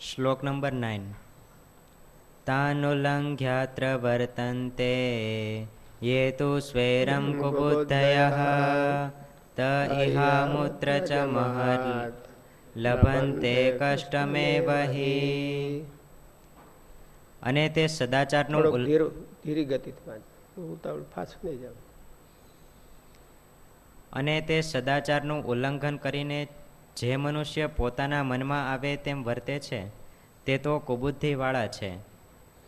શ્લોક number nine. તાનુલંઘ્યાત્ર વર્તન્તે યે તુ સ્વૈરમ કુબુદ્ધયઃ ત ઇહામુત્ર ચ મહર્ લભંતે કષ્ટમે હિ. અને તે સદાચારનો ધીરી ગતિથી ઉતાવળ ફાસ્ટ નહીં જાવ અને તે સદાચારનું ઉલ્લંઘન કરીને જે મનુષ્ય પોતાના મનમાં આવે તેમ વર્તે છે, તે તો કુબુદ્ધિવાળા છે.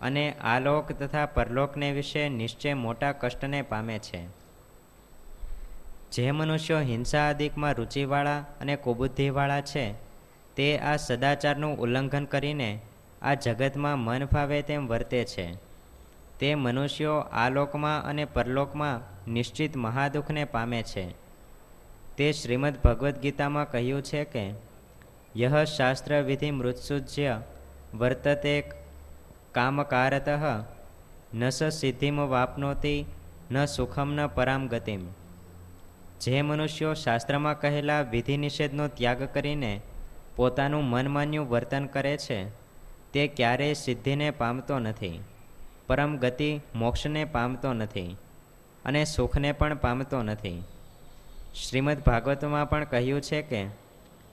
અને આલોક તથા પરલોકને વિશે નિશ્ચય મોટા કષ્ટને પામે છે. જે મનુષ્યો હિંસા અધિકમાં રુચિવાળા અને કુબુદ્ધિવાળા છે, તે આ સદાચારનું ઉલ્લંઘન કરીને આ જગતમાં મન ફાવે તેમ વર્તે છે. તે મનુષ્યો આલોકમાં અને પરલોકમાં નિશ્ચિત મહાદુઃખને પામે છે. તે શ્રીમદ ભગવદ્ ગીતામાં કહ્યું છે કે, યહ શાસ્ત્ર વિધિ મૃત્સુજ્ય વર્તતે કામકારત, ન સ સિદ્ધિમ વાપનોતી, ન સુખમ ન પરામ ગતિમ. જે મનુષ્યો શાસ્ત્રમાં કહેલા વિધિ નિષેધનો ત્યાગ કરીને પોતાનું મનમાન્યું વર્તન કરે છે, તે ક્યારેય સિદ્ધિને પામતો નથી, પરમ ગતિ મોક્ષને પામતો નથી અને સુખને પણ પામતો નથી. શ્રીમદ ભાગવતમાં પણ કહ્યું છે કે,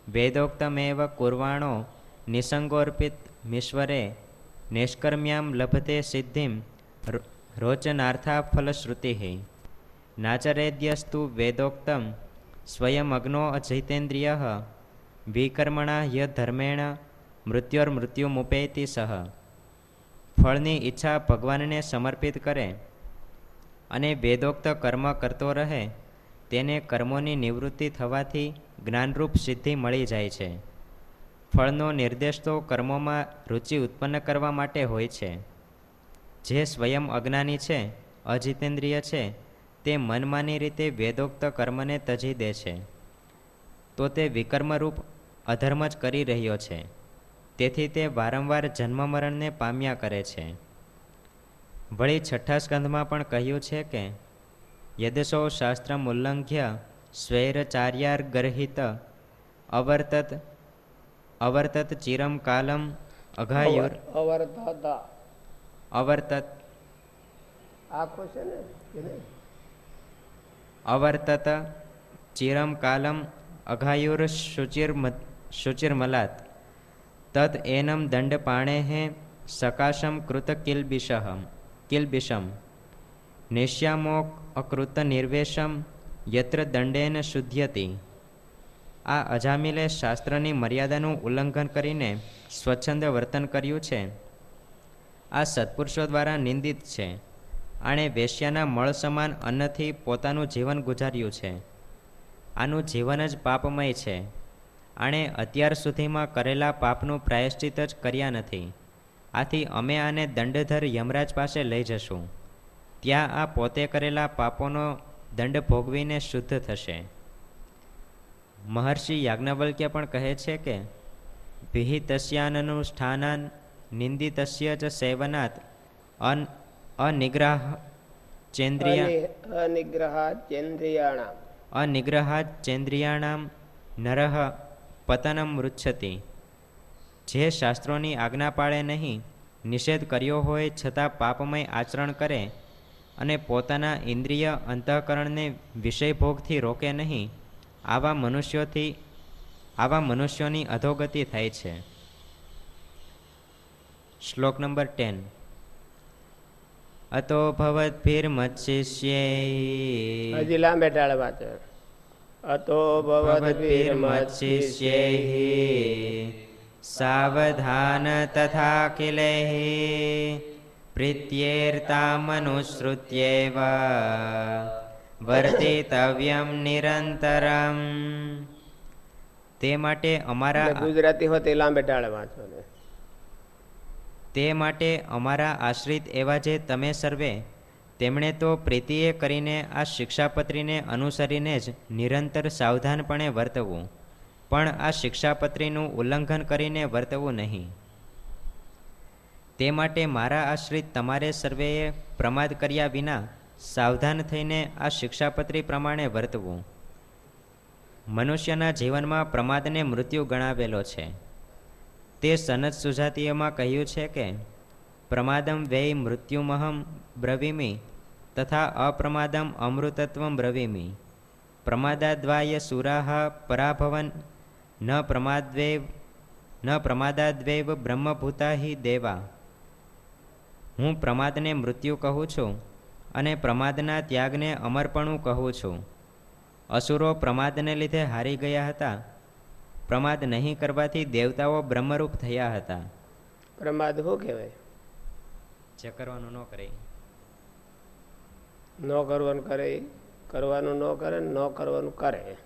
વેદોક્તમેવ કુર્વાણો નિસંગોર્પિત મિશ્વરે નિષ્કર્મ્યામ લભતે સિદ્ધિમ રોચનાર્થા ફલશ્રુતિ નાચરેદ્યસ્તુ વેદોક્તમ સ્વયમગ્નો અજિતેન્દ્રિય વિકર્મણા યધર્મેણ મૃત્યોર્મૃત્યુમુપેતિ સહ ફળની ઈચ્છા ભગવાનને સમર્પિત કરે અને વેદોક્ત કર્મ કરતો રહે તેને કર્મોની નિવૃત્તિ થવાથી જ્ઞાનરૂપ સિદ્ધિ મળી જાય છે. ફળનો નિર્દેશ તો કર્મોમાં રુચિ ઉત્પન્ન કરવા માટે હોય છે. જે સ્વયં અજ્ઞાની છે, અજિતેન્દ્રિય છે, તે મનમાની રીતે વેદોક્ત કર્મને તજી દે છે. તો તે વિકર્મરૂપ અધર્મ જ કરી રહ્યો છે. તેથી તે વારંવાર જન્મમરણને પામ્યા કરે છે. વળી છઠ્ઠા સ્કંધમાં પણ કહ્યું છે કે યદસો શાસ્ત્રમુલ્લંઘ્ય ઉલ્લંઘ્ય સ્વૈરચાર્યાર ગર્હિત અવર્તત અવર્તત ચિરમ કાલમ અઘાયુર અવર્તત અવર્તત આખો છે ને? અવર્તત ચિરમ કાલમ અઘાયુર શુચિર શુચિર્મલાત તત એનમ દંડપાણેઃ સકાશમ કૃત કિલબિષહમ કિલ્બિષમ નિશ્યામોક અકૃત નિર્વેશમ યત્ર દંડેન શુદ્ધ્યતિ. આ અજામિલે શાસ્ત્રની મર્યાદાનું ઉલ્લંઘન કરીને સ્વચ્છંદ વર્તન કર્યું છે. આ સત્પુરુષો દ્વારા નિંદિત છે. આણે વેશ્યાના મળ સમાન અન્નથી પોતાનું જીવન ગુજાર્યું છે. આનું જીવન જ પાપમય છે. આણે અત્યાર સુધીમાં કરેલા પાપનું પ્રાયશ્ચિત જ કર્યા નથી. આથી અમે આને દંડધર યમરાજ પાસે લઈ જશું. ત્યાં આ પોતે કરેલા પાપોનો દંડ ભોગવીને શુદ્ધ થશે. મહર્ષિ યાજ્ઞવલ્ક્ય પણ કહે છે કે વિહિતસ્યાનનુષ્ઠાનાન નિંદિતસ્ય જ સેવનાત અન અનિગ્રહ ચેન્દ્રિય અનિગ્રહાત ચેન્દ્રિયાણામ. અનિગ્રહાત ચેન્દ્રિયાણામ નરહ પતનમ મૃચ્છતિ. જે શાસ્ત્રોની આજ્ઞા પાળે નહીં નિષેધ કર્યો હોય છતાં પાપમય આચરણ કરે અને પોતાના ઇન્દ્રિય અંતઃકરણને વિષયભોગથી રોકે નહીં આવા મનુષ્યોથી આવા મનુષ્યોની અધોગતિ થાય છે. શ્લોક નંબર ટેન. અતો ભવદ્ભિર્મત્શિષ્યૈ હજી લાંબે ટાળે વાંચો. અતો ભવદ્ભિર્મત્શિષ્યૈः સાવધાન તથા કિલૈः પ્રીત્યેર્તામનુસૃત્યેવ વર્તિતવ્યમ નિરંતરમ તે માટે અમારા ગુજરાતી હોત એ લાંબે ટાળે વાંચો તે માટે અમારા આશ્રિત એવા જે તમે સર્વે તેમણે તો પ્રીતિએ કરીને આ શિક્ષાપત્રીને અનુસરીને જ નિરંતર સાવધાનપણે વર્તવું. પણ આ શિક્ષાપત્રીનું ઉલ્લંઘન કરીને વર્તવું નહીં. તે માટે મારા આશ્રિત તમારે સર્વેએ પ્રમાદ કર્યા વિના સાવધાન થઈને આ શિક્ષાપત્રી પ્રમાણે વર્તવું. મનુષ્યના જીવનમાં પ્રમાદને મૃત્યુ ગણાવેલો છે. તે સનત સુજાતીયમાં કહ્યું છે કે, પ્રમાદમ વ્યય મૃત્યુમહમ બ્રવીમી તથા અપ્રમાદમ અમૃતત્વમ બ્રવીમી. પ્રમાદાદ્વાય સુરાહ પરાભવન, ન પ્રમાદ્વેવ, ન પ્રમાદાદ્વૈવ બ્રહ્મભૂતા હિ દેવા. હું પ્રમાદને મૃત્યુ કહું છું અને પ્રમાદના ત્યાગને અમરપણું કહું છું. અસુરો પ્રમાદને લીધે હારી ગયા હતા. પ્રમાદ નહીં કરવાથી દેવતાઓ બ્રહ્મરૂપ થયા હતા. પ્રમાદ શું કહેવાય? જે કરવાનું ન કરે. ન કરવાનું કરે કરવાનું ન કરે ન કરવાનું કરે.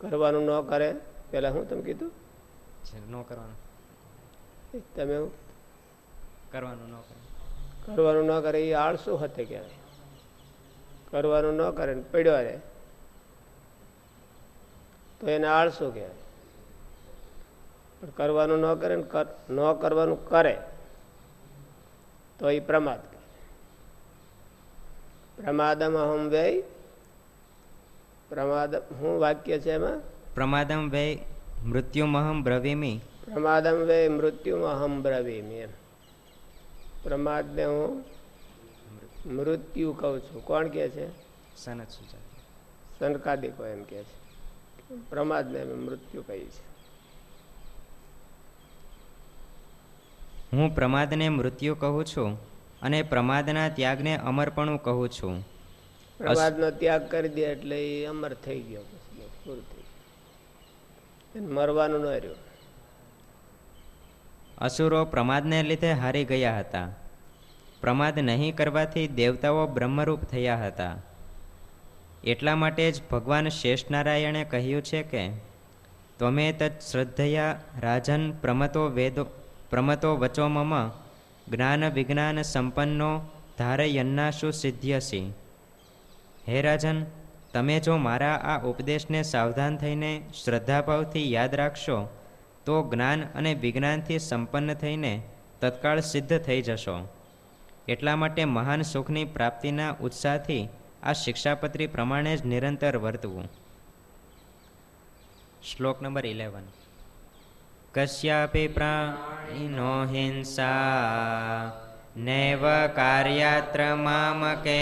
કરવાનું ન કરે પેલા શું તમે કીધું? ન કરવાનું. તમે કરવાનું ન કરે. કરવાનું ન કરે એ આળસુ હતે કહેવાય કરવાનું ન કરે ને પડ્યો રહે. તો એને આળસુ કહેવાય. પણ કરવાનું ન કરે ને ન કરવાનું કરે તો એ પ્રમાદ પ્રમાદમ અહમ વ્યય પ્રમાદ હું વાક્ય છે એમાં? પ્રમાદમ વ્યય મૃત્યુમહમ બ્રવીમી. પ્રમાદમ વ્યય મૃત્યુમહમ બ્રવીમી એમ. પ્રમાદને હું મૃત્યુ કહું છું. કોણ કે છે? સનત સુજાત. સનકાદિકો એમ કે છે. પ્રમાદને અમે મૃત્યુ કહી છે હું પ્રમાદને મૃત્યુ કહું છું અને પ્રમાદના ત્યાગને અમરપણું કહું છું. પ્રમાદનો ત્યાગ કરી દે એટલે એ અમર થઈ ગયો. પૂરું થઈ ગયું. મરવાનું ન રહ્યું. અસુરો પ્રમાદને લીધે હારી ગયા હતા. પ્રમાદ નહીં કરવાથી દેવતાઓ બ્રહ્મરૂપ થયા હતા. એટલા માટે જ ભગવાન શેષનારાયણે કહ્યું છે કે ત્વમે તત્ શ્રદ્ધયા રાજન પ્રમતો વેદો, પ્રમતો વચો મમ, જ્ઞાન વિજ્ઞાન સંપન્નો ધારયન્નાશુ સિદ્ધ્યસી. હે રાજન, તમે જો મારા આ ઉપદેશને સાવધાન થઈને શ્રદ્ધાભાવથી યાદ રાખશો તો જ્ઞાન અને વિજ્ઞાનથી સંપન્ન થઈને તત્કાળ સિદ્ધ થઈ જશો. એટલા માટે મહાન સુખની પ્રાપ્તિના ઉત્સાહથી આ શિક્ષાપત્રી પ્રમાણે જ નિરંતર વર્તવું. શ્લોક નંબર ઇલેવન. કશ્યાપી પ્રાણીનો હિંસા, નૈવ કાર્યાત્ર મામકે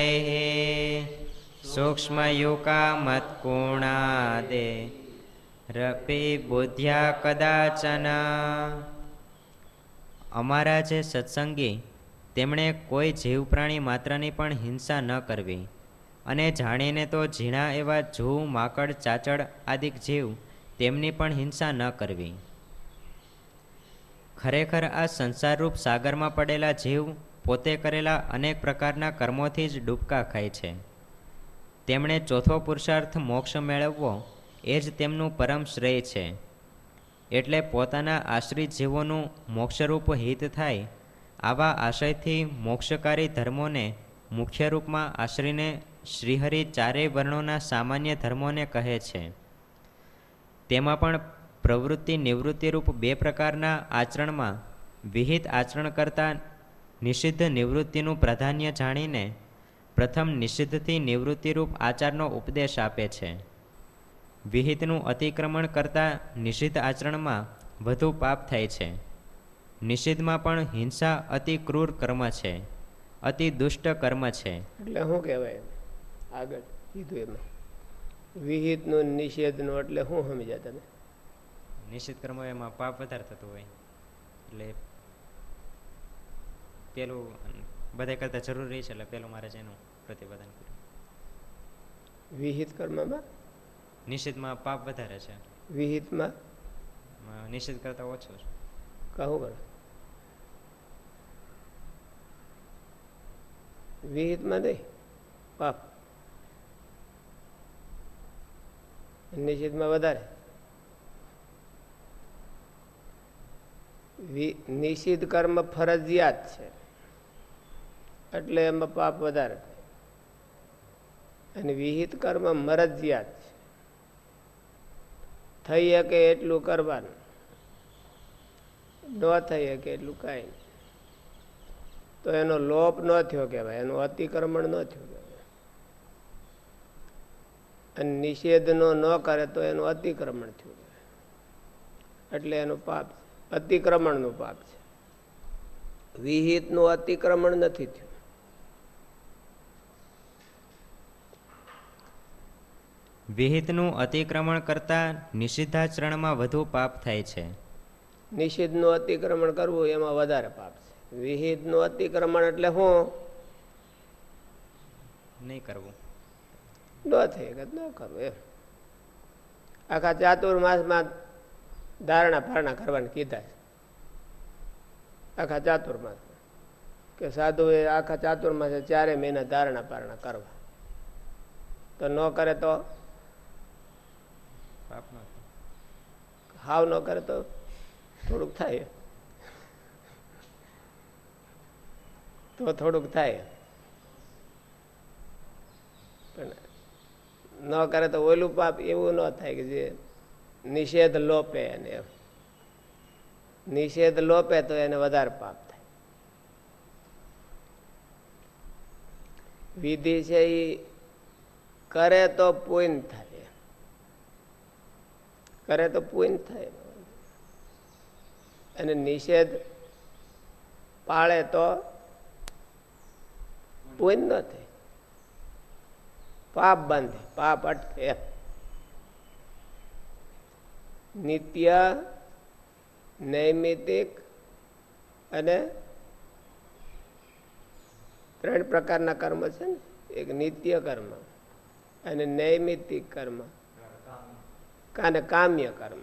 સૂક્ષ્મયુકા મત્કુણાદે રપી બોધ્યા કદાચન. અમારા જે સત્સંગી તેમણે કોઈ જીવ પ્રાણી માત્રની પણ હિંસા ન કરવી. અને જાણીને તો ઝીણા એવા જૂ માકડ, ચાચડ આદિક જીવ તેમની પણ હિંસા ન કરવી. ખરેખર આ સંસારરૂપ સાગરમાં પડેલા જીવ પોતે કરેલા અનેક પ્રકારના કર્મોથી જ ડૂબકા ખાય છે. તેમણે ચોથો પુરુષાર્થ મોક્ષ મેળવવો એ જ તેમનું પરમ શ્રેય છે. એટલે પોતાના આશ્રિત જીવોનું મોક્ષરૂપ હિત થાય, આવા આશયથી મોક્ષકારી ધર્મોને મુખ્ય રૂપમાં આશ્રીને શ્રીહરિ ચારેય વર્ણોના સામાન્ય ધર્મોને કહે છે. તેમાં પણ પ્રવૃત્તિ નિવૃત્તિરૂપ બે પ્રકારના આચરણમાં વિહિત આચરણ કરતાં નિષિદ્ધ નિવૃત્તિનું પ્રાધાન્ય જાણીને પ્રથમ નિષિદ્ધથી નિવૃત્તિરૂપ આચારનો ઉપદેશ આપે છે. વિહિતનું અતિક્રમણ કરતાં નિષિદ્ધ આચરણમાં વધુ પાપ થાય છે. નિષિદ્ધમાં પણ હિંસા અતિ ક્રૂર કર્મ છે અતિ દુષ્ટ કર્મ છે. એટલે શું કહેવાય? આગળ કીધું એમાં વિહિતનું નિષેધનું એટલે શું સમજ્યા તમે? નિશ્ચિત કર્મ એમાં પાપ વધારે થતું હોય. એટલે પેલું બધા કરતાં જરૂરી છે એટલે પેલું મારે જેનું પ્રતિપાદન કર્યું વિહિત કર્મમાં? નિશ્ચિતમાં પાપ વધારે છે. વિહિતમાં? નિષેધ કરતા ઓછો છે. કહું પણ. વિહિતમાં નહીં પાપ. નિષેધમાં વધારે? નિષિદ્ધ કર્મ ફરજિયાત છે. એટલે એમાં પાપ વધારે અને વિહિત કર્મ મરજિયાત છે. થઈ શકે એટલું કરવાનું? ન થઈ શકે એટલું કાંઈ તો એનો લોપ ન થયો કહેવાય, એનું અતિક્રમણ ન થયું કહેવાય. અને નિષેધનો ન કરે તો એનું અતિક્રમણ થયું એટલે એનું પાપ અતિક્રમણનું પાપ છે. વિહિતનું અતિક્રમણ નથી થયું. વિહિતનું અતિક્રમણ કરતા નિષિદ્ધાચરણમાં વધુ પાપ થાય છે. નિષિદ્ધનું અતિક્રમણ કરવું એમાં વધારે પાપ છે. વિહિતનું અતિક્રમણ એટલે શું નહીં કરવું. ન થઈ કે ન કરવું એમ. આખા ચાતુર્માસમાં ધારણા ફારણા કરવાની કીધા છે. આખા ચાતુર્માસમાં કે સાધુએ આખા ચાતુર્માસે ચારે મહિના ધારણા પારણા કરવા. તો ન કરે તો પાપ ન થાય. હાવ ન કરે તો થોડુંક થાય. તો થોડુંક થાય. પણ ન કરે તો ઓલું પાપ એવું ન થાય કે જે નિષેધ લોપે એને નિષેધ લોપે તો એને વધારે પાપ થાય. વિધિ છે એ કરે તો પૂન થાય. કરે તો પૂન થાય. અને નિષેધ પાળે તો પૂન ન થાય. પાપ બાંધે, પાપ અટકે. નિત્ય નૈમિતિક અને ત્રણ પ્રકારના કર્મ છે ને. એક નિત્ય કર્મ અને નૈમિતિક કર્મ. અને કામ્ય કર્મ.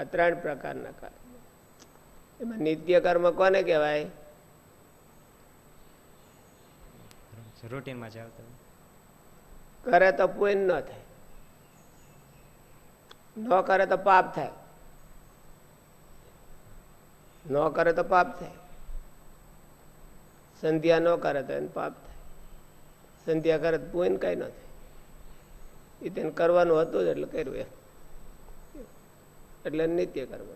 આ ત્રણ પ્રકારના કર્મ. એમાં નિત્ય કર્મ કોને કહેવાય? રૂટીનમાં કરે તો પુણ્ય ન થાય. ન કરે તો પાપ થાય. ન કરે તો પાપ થાય. સંધ્યા ન કરે તો એને પાપ થાય. સંધ્યા કરે તો પુણ્ય કઈ ન થાય. એ તેને કરવાનું હતું જ એટલે કર્યું એમ. એટલે નિત્ય કર્મ.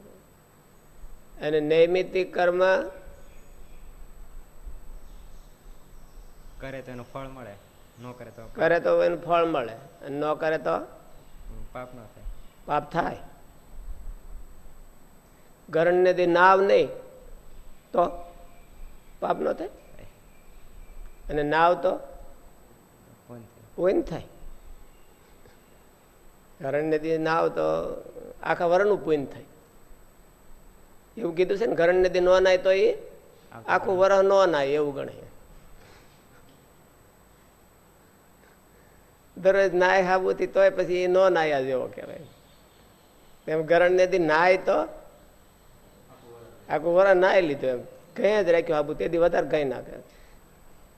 અને નૈમિતિક કર્મ કરે તો એનું ફળ મળે ન કરે તો કરે તો એનું ફળ મળે અને ન કરે તો પાપ ન થાય. પાપ થાય. ગરણને દી નાવ નહીં તો પાપ ન થાય? અને નાવ તો થાય. ગરણને દી નાવ તો આખા વરણનું પૂન થાય. એવું કીધું છે ને ગરણને દી નો નાય તો એ આખું વરહ નો નાય એવું ગણે. દરરોજ નાય હાબુથી તોય પછી એ નો નાયા જેવો કહેવાય. એમ ઘરણને દી નાય તો આખું વરહ નાય લીધું એમ. કંઈ જ રાખ્યું હાબુ તેથી વધારે કઈ નાખે.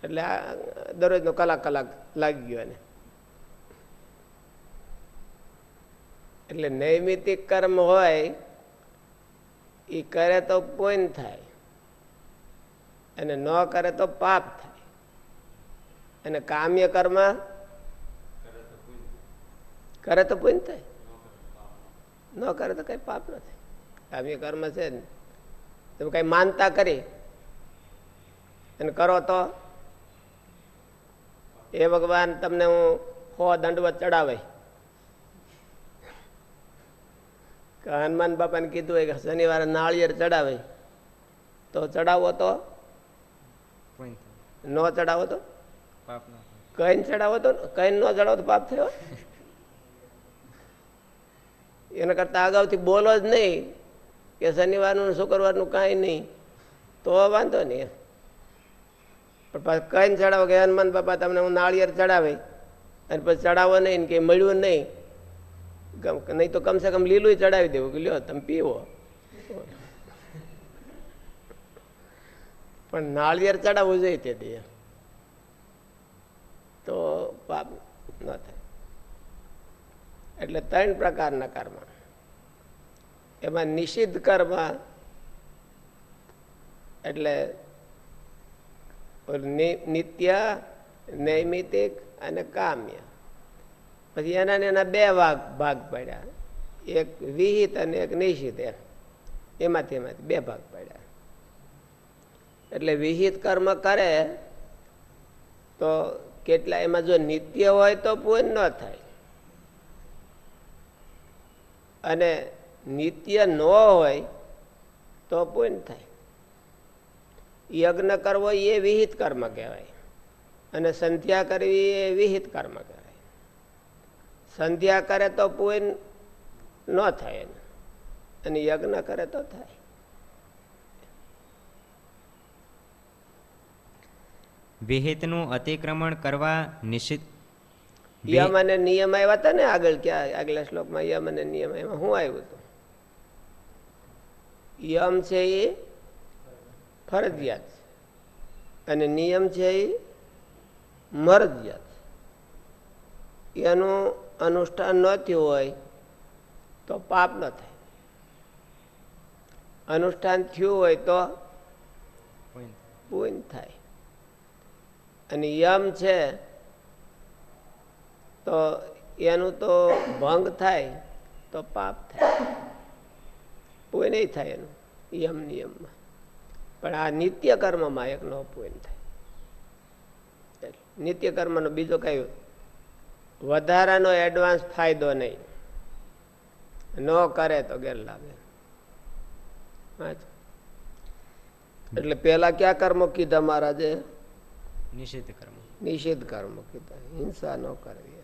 એટલે આ દરરોજનો કલાક કલાક લાગી ગયો એને. એટલે નૈમિતિક કર્મ હોય એ કરે તો પુણ્ય થાય. અને ન કરે તો પાપ થાય. અને કામ્ય કર્મ કરે તો પુણ્ય થાય. ન કરે તો કઈ પાપ ન થાય કામ્ય કર્મ છે તમે કઈ માનતા કરી અને કરો તો, એ ભગવાન તમને હું હો દંડવત ચડાવે. કે હનુમાન બાપાને કીધું હોય કે શનિવારે નાળિયેર ચડાવે. તો ચડાવો તો? ન ચડાવો તો? કઈ ચડાવો તો? કઈ ન ચડાવો તો પાપ થયો? એના કરતા અગાઉથી બોલો જ નહીં કે શનિવારનું ને શુક્રવારનું કાંઈ નહીં. તો વાંધો નહીં પણ કઈ ચડાવો કે હનુમાન બાપા તમને હું નાળિયેર ચડાવે. અને પછી ચડાવો નહીં કે મળ્યું નહીં. નહીં તો કમસે કમ લીલું ચડાવી દેવું કે લ્યો, તમે પીવો. પણ નાળિયેર ચડાવવું જોઈએ તે દે. તો પાપ ન થાય. એટલે ત્રણ પ્રકારના કર્મ. એમાં નિષિદ્ધ કર્મ, એટલે નિત્ય, નૈમિતિક અને કામ્ય. પછી એના એના બે ભાગ ભાગ પડ્યા. એક વિહિત અને એક નિષિદ્ધ એમ. એમાંથી એમાંથી બે ભાગ પડ્યા. એટલે વિહિત કર્મ કરે તો કેટલા એમાં જો નિત્ય હોય તો પૂર્ણ ન થાય. અને નિત્ય ન હોય તો પૂર્ણ થાય. યજ્ઞ કરવો એ વિહિત કર્મ કહેવાય. અને સંધ્યા કરવી એ વિહિત કર્મ કહેવાય. સંધ્યા કરે તો પૂન ન થાય અને યજ્ઞ કરે તો થાય. વિહિતનું અતિક્રમણ કરવા નિશ્ચિત યમ અને નિયમ આવ્યા હતા ને આગળ ક્યાં આગલા શ્લોકમાં યમ અને નિયમ એમાં હું આવ્યું હતું? યમ છે એ ફરજિયાત છે. અને નિયમ છે એ મરજિયાત એનું અનુષ્ઠાન ન થયું હોય તો પાપ ન થાય. અનુષ્ઠાન થયું હોય તો પૂન થાય. અને યમ છે તો એનું તો ભંગ થાય તો પાપ થાય. પૂન નહીં થાય એનું યમ નિયમમાં. પણ આ નિત્ય કર્મમાં એક નો પૂન થાય. નિત્ય કર્મનો બીજો કઈ વધારાનો એડવાન્સ ફાયદો નહીં. ન કરે તો ગેરલાભે એટલે પેલા ક્યાં કર્મો કીધા મહારાજે? નિષેધ કર્મ. નિષેધ કર્મ કીધા. હિંસા ન કરવી.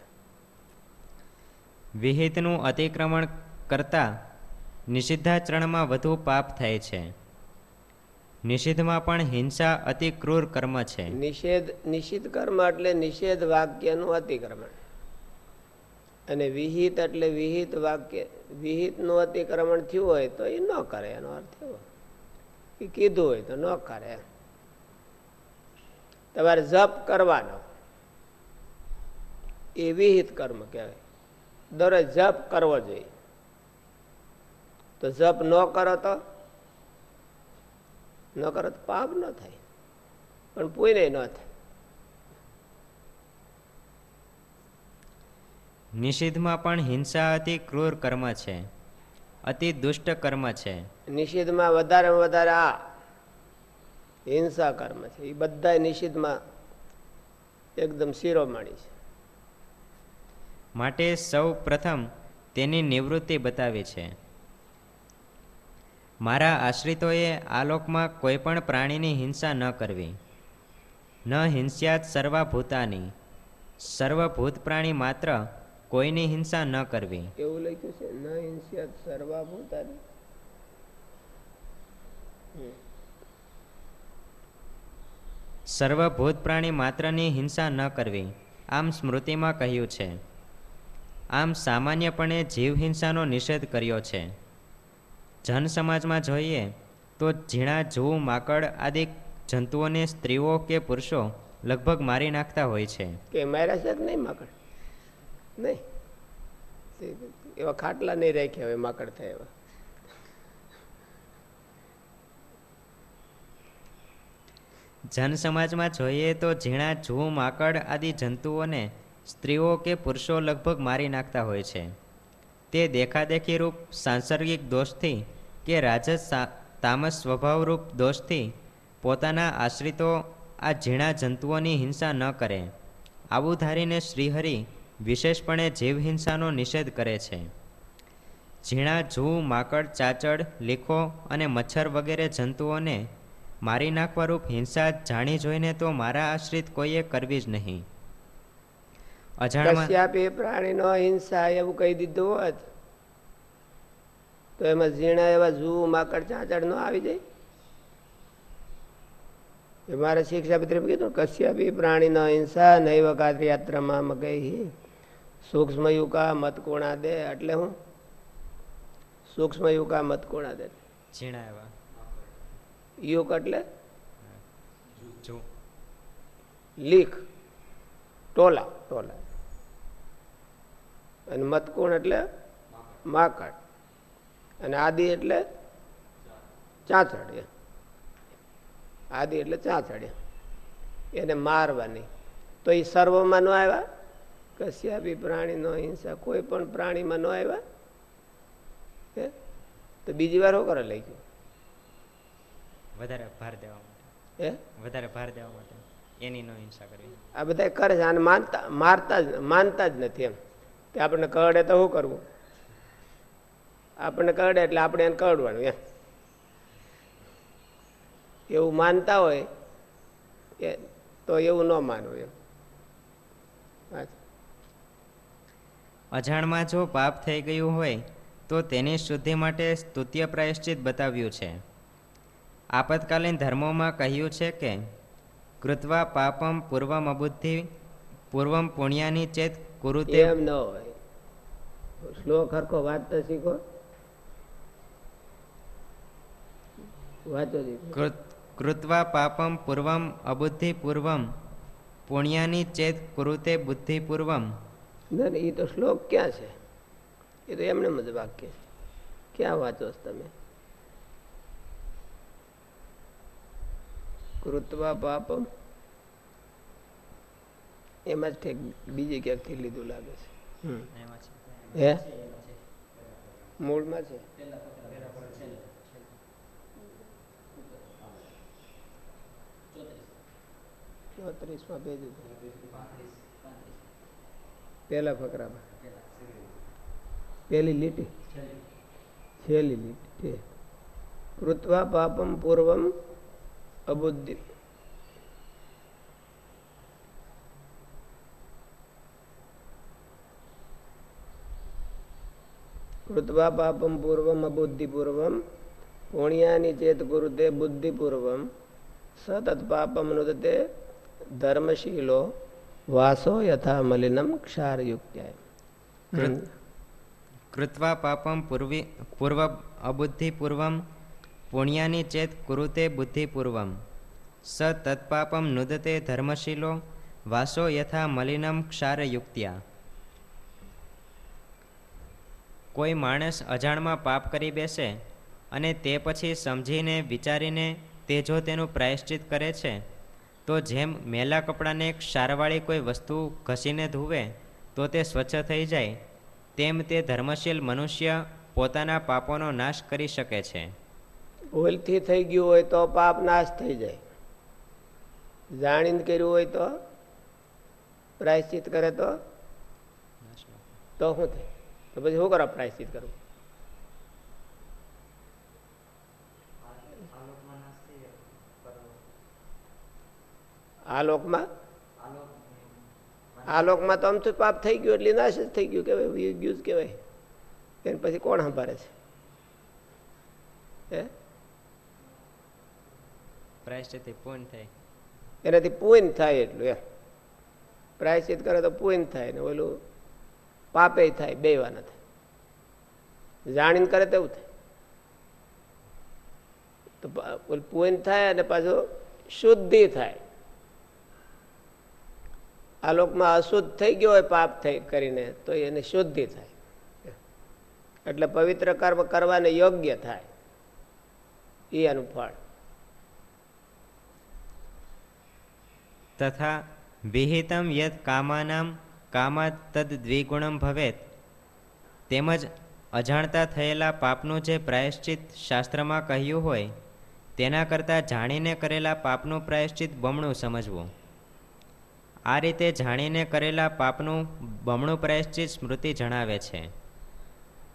વિહિતનું અતિક્રમણ કરતા નિષિદ્ધાચરણમાં વધુ પાપ થાય છે. નિષિદ્ધમાં પણ હિંસા અતિ ક્રૂર કર્મ છે. નિષેધ નિષિદ્ધ કર્મ એટલે નિષેધ વાક્યનું અતિક્રમણ. અને વિહિત એટલે વિહિત વાક્ય, વિહિતનું અતિક્રમણ થયું હોય તો એ ન કરે, એનો અર્થ એવો. એ કીધું હોય તો ન કરે. તમારે જપ કરવાનો. એ વિહિત કર્મ કહેવાય. દરરોજ જપ કરવો જોઈએ. તો જપ ન કરો તો? ન કરો તો પાપ ન થાય. પણ પુણ્ય ન થાય. નિષિદ્ધમાં પણ હિંસા અતિ ક્રૂર કર્મ છે અતિ દુષ્ટ કર્મ છે. નિષિદ્ધમાં વધારે વધારે આ હિંસા કર્મ છે. એ બધા નિષિદ્ધમાં એકદમ શિરોમણી છે. માટે સૌ પ્રથમ તેની નિવૃત્તિ બતાવી છે. મારા આશ્રિતોએ આ લોકમાં કોઈ પણ પ્રાણીની હિંસા ન કરવી. ન હિંસ્યાત સર્વભૂતાની. સર્વભૂત પ્રાણી માત્ર કોઈની હિંસા ન કરવી. એવું લખ્યું છે ન હિંસ્યાત સર્વાભૂતાની. સર્વભૂત પ્રાણી માત્રની હિંસા ન કરવી. આમ સ્મૃતિમાં કહ્યું છે આમ સામાન્યપણે જીવ હિંસાનો નિષેધ કર્યો છે. જન સમાજમાં જોઈએ તો ઝીણા જૂ માકડ આદિ જંતુઓને સ્ત્રીઓ કે પુરુષો લગભગ મારી નાખતા હોય છે. કે માર્યા છે નહીં માકડ? નહીં. એવા ખાટલા નહીં રાખ્યા હવે માકડ થાય એવા. જન સમાજમાં જોઈએ તો ઝીણા જૂ માકડ આદિ જંતુઓને સ્ત્રીઓ કે પુરુષો લગભગ મારી નાખતા હોય છે. તે દેખાદેખી રૂપ, સાંસર્ગિક દોષથી કે રાજસ તામસ સ્વભાવરૂપ દોષથી પોતાના આશ્રિતો આ ઝીણા જંતુઓની હિંસા ન કરે. આવું ધારીને શ્રીહરિ વિશેષપણે જીવ હિંસાનો નિષેધ કરે છે. ઝીણા જૂ માકડ, ચાચડ, લીખો અને મચ્છર વગેરે જંતુઓને મારી નાખવારૂપ હિંસા જાણી જોઈને તો મારા આશ્રિત કોઈએ કરવી જ નહીં. પ્રાણીનો હિંસા એવું કહી દીધું હોત, તો એમાં ઝીણા એવા જૂ માકડ ચાંચડ નો આવી જાય? મારે મારે શિક્ષાપત્રી કીધું કશ્યપી પ્રાણીનો હિંસા નૈવ યાત્રામાં મગઈ સૂક્ષ્મ યુકા મતકોણા દે એટલે હું? સૂક્ષ્મ યુકા મતકોણા દે. ઝીણા એવા યુક એટલે લીખ. ટોલા. ટોલા. અને મતકુણ એટલે? માકડ. અને આદિ એટલે? ચાંચડ. આદિ એટલે ચાંચડ. એને મારવાની. તો એ સર્વમાં ન આવ્યા? કશ્યા બી પ્રાણી નો હિંસા કોઈ પણ પ્રાણીમાં ન આવ્યા હે? તો બીજી વાર શું કરે લઈ ગયું? વધારે ભાર દેવા માટે. હે? વધારે ભાર દેવા માટે એની નો હિંસા કરવી આ બધા કરે છે આને માનતા મારતા જ માનતા જ નથી એમ. કે આપણને કરડે તો શું કરવું? આપણને કરડે એટલે આપણે એને કરડવાનું એમ. એવું માનતા હોય એ તો એવું ન માનવું એમ હા. અજાણમાં જો પાપ થઈ ગયું હોય તો તેની શુદ્ધિ માટે સ્તુત્ય પ્રાયશ્ચિત બતાવ્યું છે. આપતકાલીન ધર્મોમાં કહ્યું છે કે કૃત્વા પાપમ પૂર્વમ અબુદ્ધિ પૂર્વમ પુણ્યાની ચેત કુરુતે એમ ન હોય. શ્લોક હરખો વાંચતા શીખો. વાંચો કૃત્વા પાપમ પૂર્વમ અબુદ્ધિ પૂર્વમ પુણ્યાની ચેત કુરુતે બુદ્ધિ પૂર્વમ ના એ તો શ્લોક ક્યાં છે? એ તો એમને જ વાક્ય છે. ક્યાં વાંચો છો તમે? કૃત્વા પાપમ. એમાં જ ઠેક બીજે ક્યાંકથી લીધું લાગે છે. હે? મૂળમાં છે? ચોત્રીસમાં પેજ પેલા ફકરામાં. પેલી લીટી? છેલ્લી લીટી. કૃત્વા પાપમ પૂર્વમ અબુદ્ધિ. કૃત્વા પાપમ પૂર્વમ અબુદ્ધિપૂર્વમ પુણ્યાની ચેત કુરુતે બુદ્ધિપૂર્વમ સતત પાપમ નુદતે ધર્મશીલો. વાસો યથા મલિનમ ક્ષારયુક્ત્યાય કૃત્વા પાપમ પૂર્વી પૂર્વ અબુદ્ધિપૂર્વમ પુણ્યાની ચેત કુરુતે બુદ્ધિપૂર્વમ સ તત્પાપમ નુદતે ધર્મશીલો વાસો યથા મલિનમ ક્ષારયુક્ત્યા કોઈ માણસ અજાણમાં પાપ કરી બેસે અને તે પછી સમજીને વિચારીને તે જો તેનું પ્રાયશ્ચિત કરે છે તો જેમ મેલા કપડાને ક્ષારવાળી કોઈ વસ્તુ ઘસીને ધુવે તો તે સ્વચ્છ થઈ જાય તેમ તે ધર્મશીલ મનુષ્ય પોતાના પાપોનો નાશ કરી શકે છે. ભૂલથી થઈ ગયું હોય તો પાપ નાશ થઈ જાય. જાણીને કર્યું હોય તો પ્રાયશ્ચિત કરે તો? તો શું થાય? તો પછી શું કરો પ્રાયશ્ચિત કરવું? આ લોકમાં? આ લોકમાં તો અમથું પાપ થઈ ગયું એટલે નાશ જ થઈ ગયું કેવાય વહી ગયું જ કહેવાય. એને પછી કોણ સંભાળે છે? હે? પ્રાયશ્ચિતથી પૂર્ણ થાય. એનાથી પૂન થાય એટલું એમ. પ્રાયશ્ચિત કરે તો પૂન થાય ને ઓલું પાપે થાય બે વાના થાય. જાણીને કરે તેવું થાય. તો પ- ઓલું પૂન થાય અને પાછું શુદ્ધિ થાય. આ લોકમાં અશુદ્ધ થઈ ગયો હોય પાપ થઈ કરીને, તો એને શુદ્ધિ થાય. એટલે પવિત્ર કર્મ કરવાને યોગ્ય થાય. એ એનું ફળ. તથા વિહિતમ યદ કામાનામ કામા તદ દ્વિગુણમ ભવેત. તેમજ અજાણતા થયેલા પાપનું જે પ્રાયશ્ચિત શાસ્ત્રમાં કહ્યું હોય, તેના કરતાં જાણીને કરેલા પાપનું પ્રાયશ્ચિત બમણું સમજવું. આ રીતે જાણીને કરેલા પાપનું બમણું પ્રાયશ્ચિત સ્મૃતિ જણાવે છે.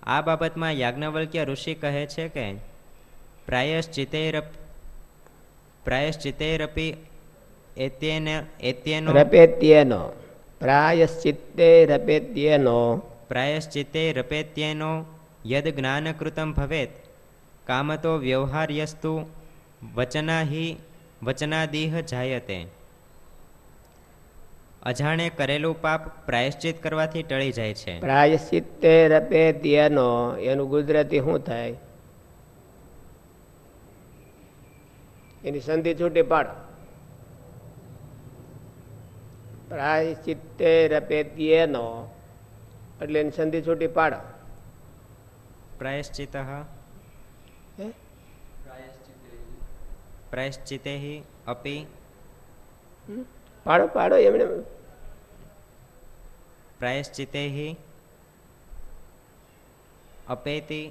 આ બાબતમાં યાજ્ઞવલ્ક્ય ઋષિ કહે છે કે પ્રાયશ્ચિતૈરપ પ્રાયશ્ચિતૈરપી એત્યેન એત્યેનો રપેત્યેનો. પ્રાયશ્ચિત્તે રપેત્યેનો પ્રાયશ્ચિતે રપેત્યેનો યદ જ્ઞાનકૃતમ ભવેત કામતો વ્યવહાર્યસ્તુ વચના હિ વચનાદિહ જાયતે. અજાણે કરેલું પાપ પ્રાયશ્ચિત કરવાથી ટળી જાય છે. પ્રાયશ્ચિત્તે રપેત્યેનો એનું ગુજરાતી શું થાય? એની સંધિ છૂટી પાડો. પ્રાયશ્ચિત્તે રપેત્યેનો એટલે એની સંધિ છૂટી પાડો. પ્રાયશ્ચિત? પ્રાયશ્ચિતે અપી? પાડો પાડો એમણે પ્રાયશ્ચિતે અપેતિ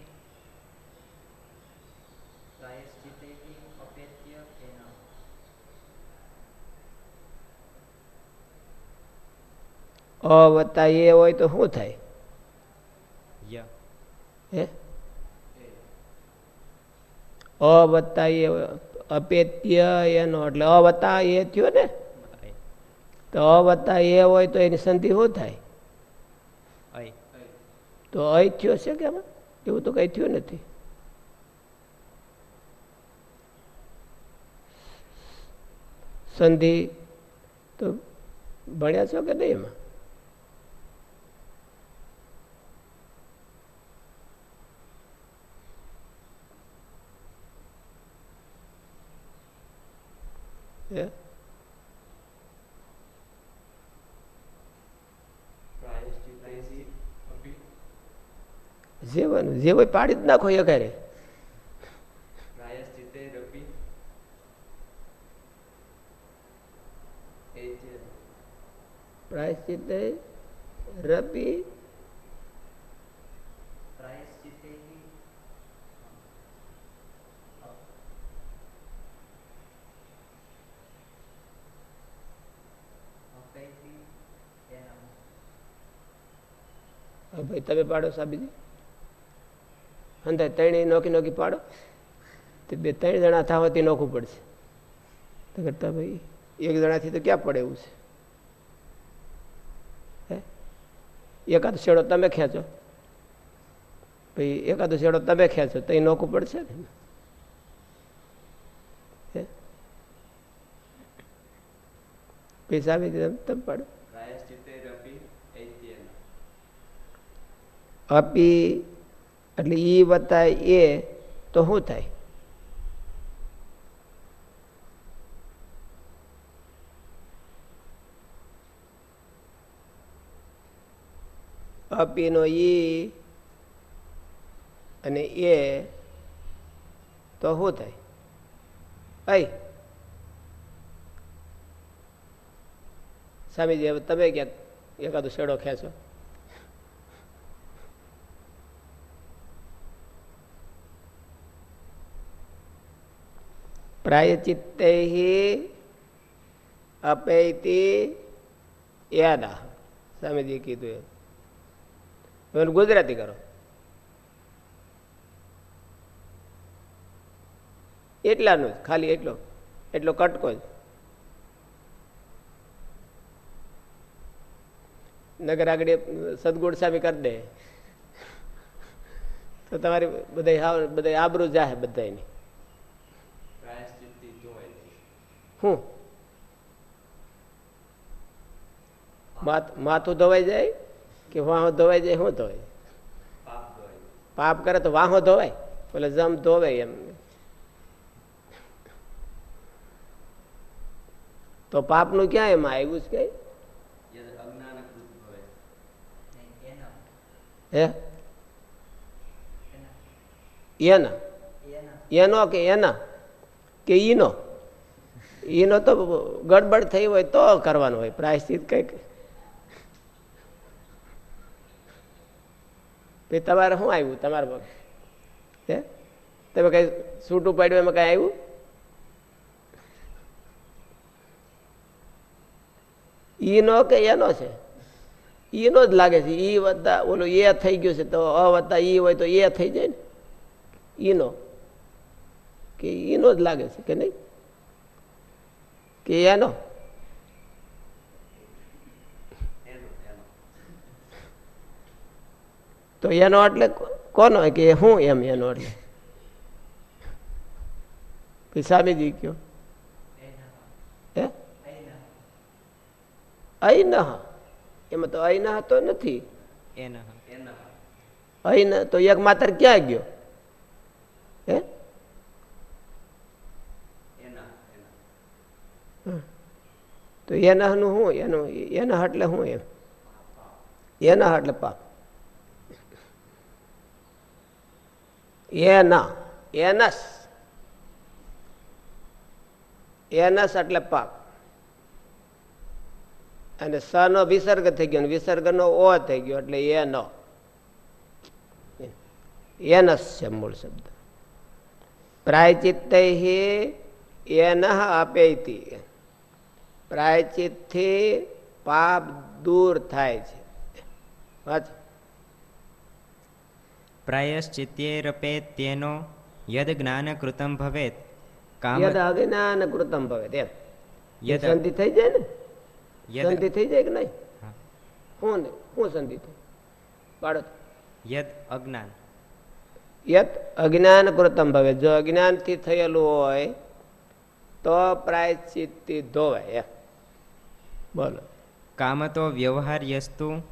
અ વત્તા એ હોય તો શું થાય? હે? અ વત્તા એ અપેત્ય એનો એટલે અ વત્તા એ થયો ને? તો અ વત્તા એ હોય તો એની સંધિ શું થાય? તો અ થયો છે કે આમાં? એવું તો કઈ થયું નથી. સંધિ તો ભણ્યા છો કે નહીં એમાં હે? જેવાનું જે હોય પાડી જ નાખો એ ઘરે પ્રાયશ્ચિત રબી હા ભાઈ તમે પાડો સાબીજી અંદાજ ત્રણેય નોકી નોકી પાડો. તે બે ત્રણ જણા થાવ તે નોખવું પડશે. તો કરતા ભાઈ એક જણાથી તો ક્યાં પડે એવું છે? એકાદો શેડો તમે ખેંચો. ભાઈ એકાદો શેડો તમે ખેંચો તો એ નોખવું પડશે ને હે? પૈસા આવી તમે તમે પાડો. અપી એટલે એ વત્તા એ, તો શું થાય? અપીનો ઈ અને એ, તો શું થાય? અય સ્વામીજી, હવે તમે ક્યાંક એકાદો શેડો ખેંચો. પ્રાયચિત્તે અપૈતી યાદા. સ્વામીજી કીધું એમ. એનું ગુજરાતી કરો. એટલાનું જ, ખાલી એટલો એટલો કટકો જ. નગર આગળ સદગુણ સામી કરી દે. તો તમારી બધા બધા આબરૂ જાહે બધાની શું માથું ધોવાઈ જાય કે વાહો ધોવાઈ જાય શું ધોવાય પાપ કરે તો વાહો ધોવાય એટલે જમ ધોવાય એમ. તો પાપનું ક્યાં એમાં આવ્યું છે કઈ? હે? એના. એનો કે એના? કે ઈનો. ઈનો તો ગડબડ થઈ હોય તો કરવાનું હોય, પ્રાયશ્ચિત કંઈક. તમારે શું આવ્યું? તમારા હે? તમે કઈ છૂટું પાડ્યું એમાં કઈ આવ્યું? ઈનો કે એનો છે? ઈનો જ લાગે છે. ઈ વત્તા ઓલું એ થઈ ગયું છે તો અ વત્તા ઈ હોય તો એ થઈ જાય ને. ઈનો. કે ઈનો જ લાગે છે કે નહીં કે એનો તો એનો એટલે કોનો કે હું એમ એનો એટલે પછી સ્વામીજી કયો હે અઈનહ એમાં તો અઈનહ તો નથી એના અઈન તો એક માત્ર ક્યાં ગયો હે તો એના નું શું એનું એના એટલે શું એમ એના એટલે પાપ એના એનસ એનસ એટલે પાપ અને સ નો વિસર્ગ થઈ ગયો વિસર્ગ નો ઓ થઈ ગયો, એટલે એ નો. એનસ છે મૂળ શબ્દ. પ્રાયચિત્ત એન અપેતી પ્રાયચિતથી પાપ દૂર થાય છે. વાંચ. પ્રાયશ્ચિત્યેરપે તેનો યદ જ્ઞાન કૃતમ ભવેત. કામ યદ અજ્ઞાન કૃતમ ભવે એમ. યદ સંધિ થઈ જાય ને? સંધિ થઈ જાય કે નહીં. શું શું સંધિ થઈ? બાળક. યદ અજ્ઞાન. યત અજ્ઞાન કૃતમ ભવે જો અજ્ઞાનથી થયેલું હોય તો પ્રાયશ્ચિત્તી ધોવાય એમ. બોલો. કામ તો વ્યવહાર્યસ્તુ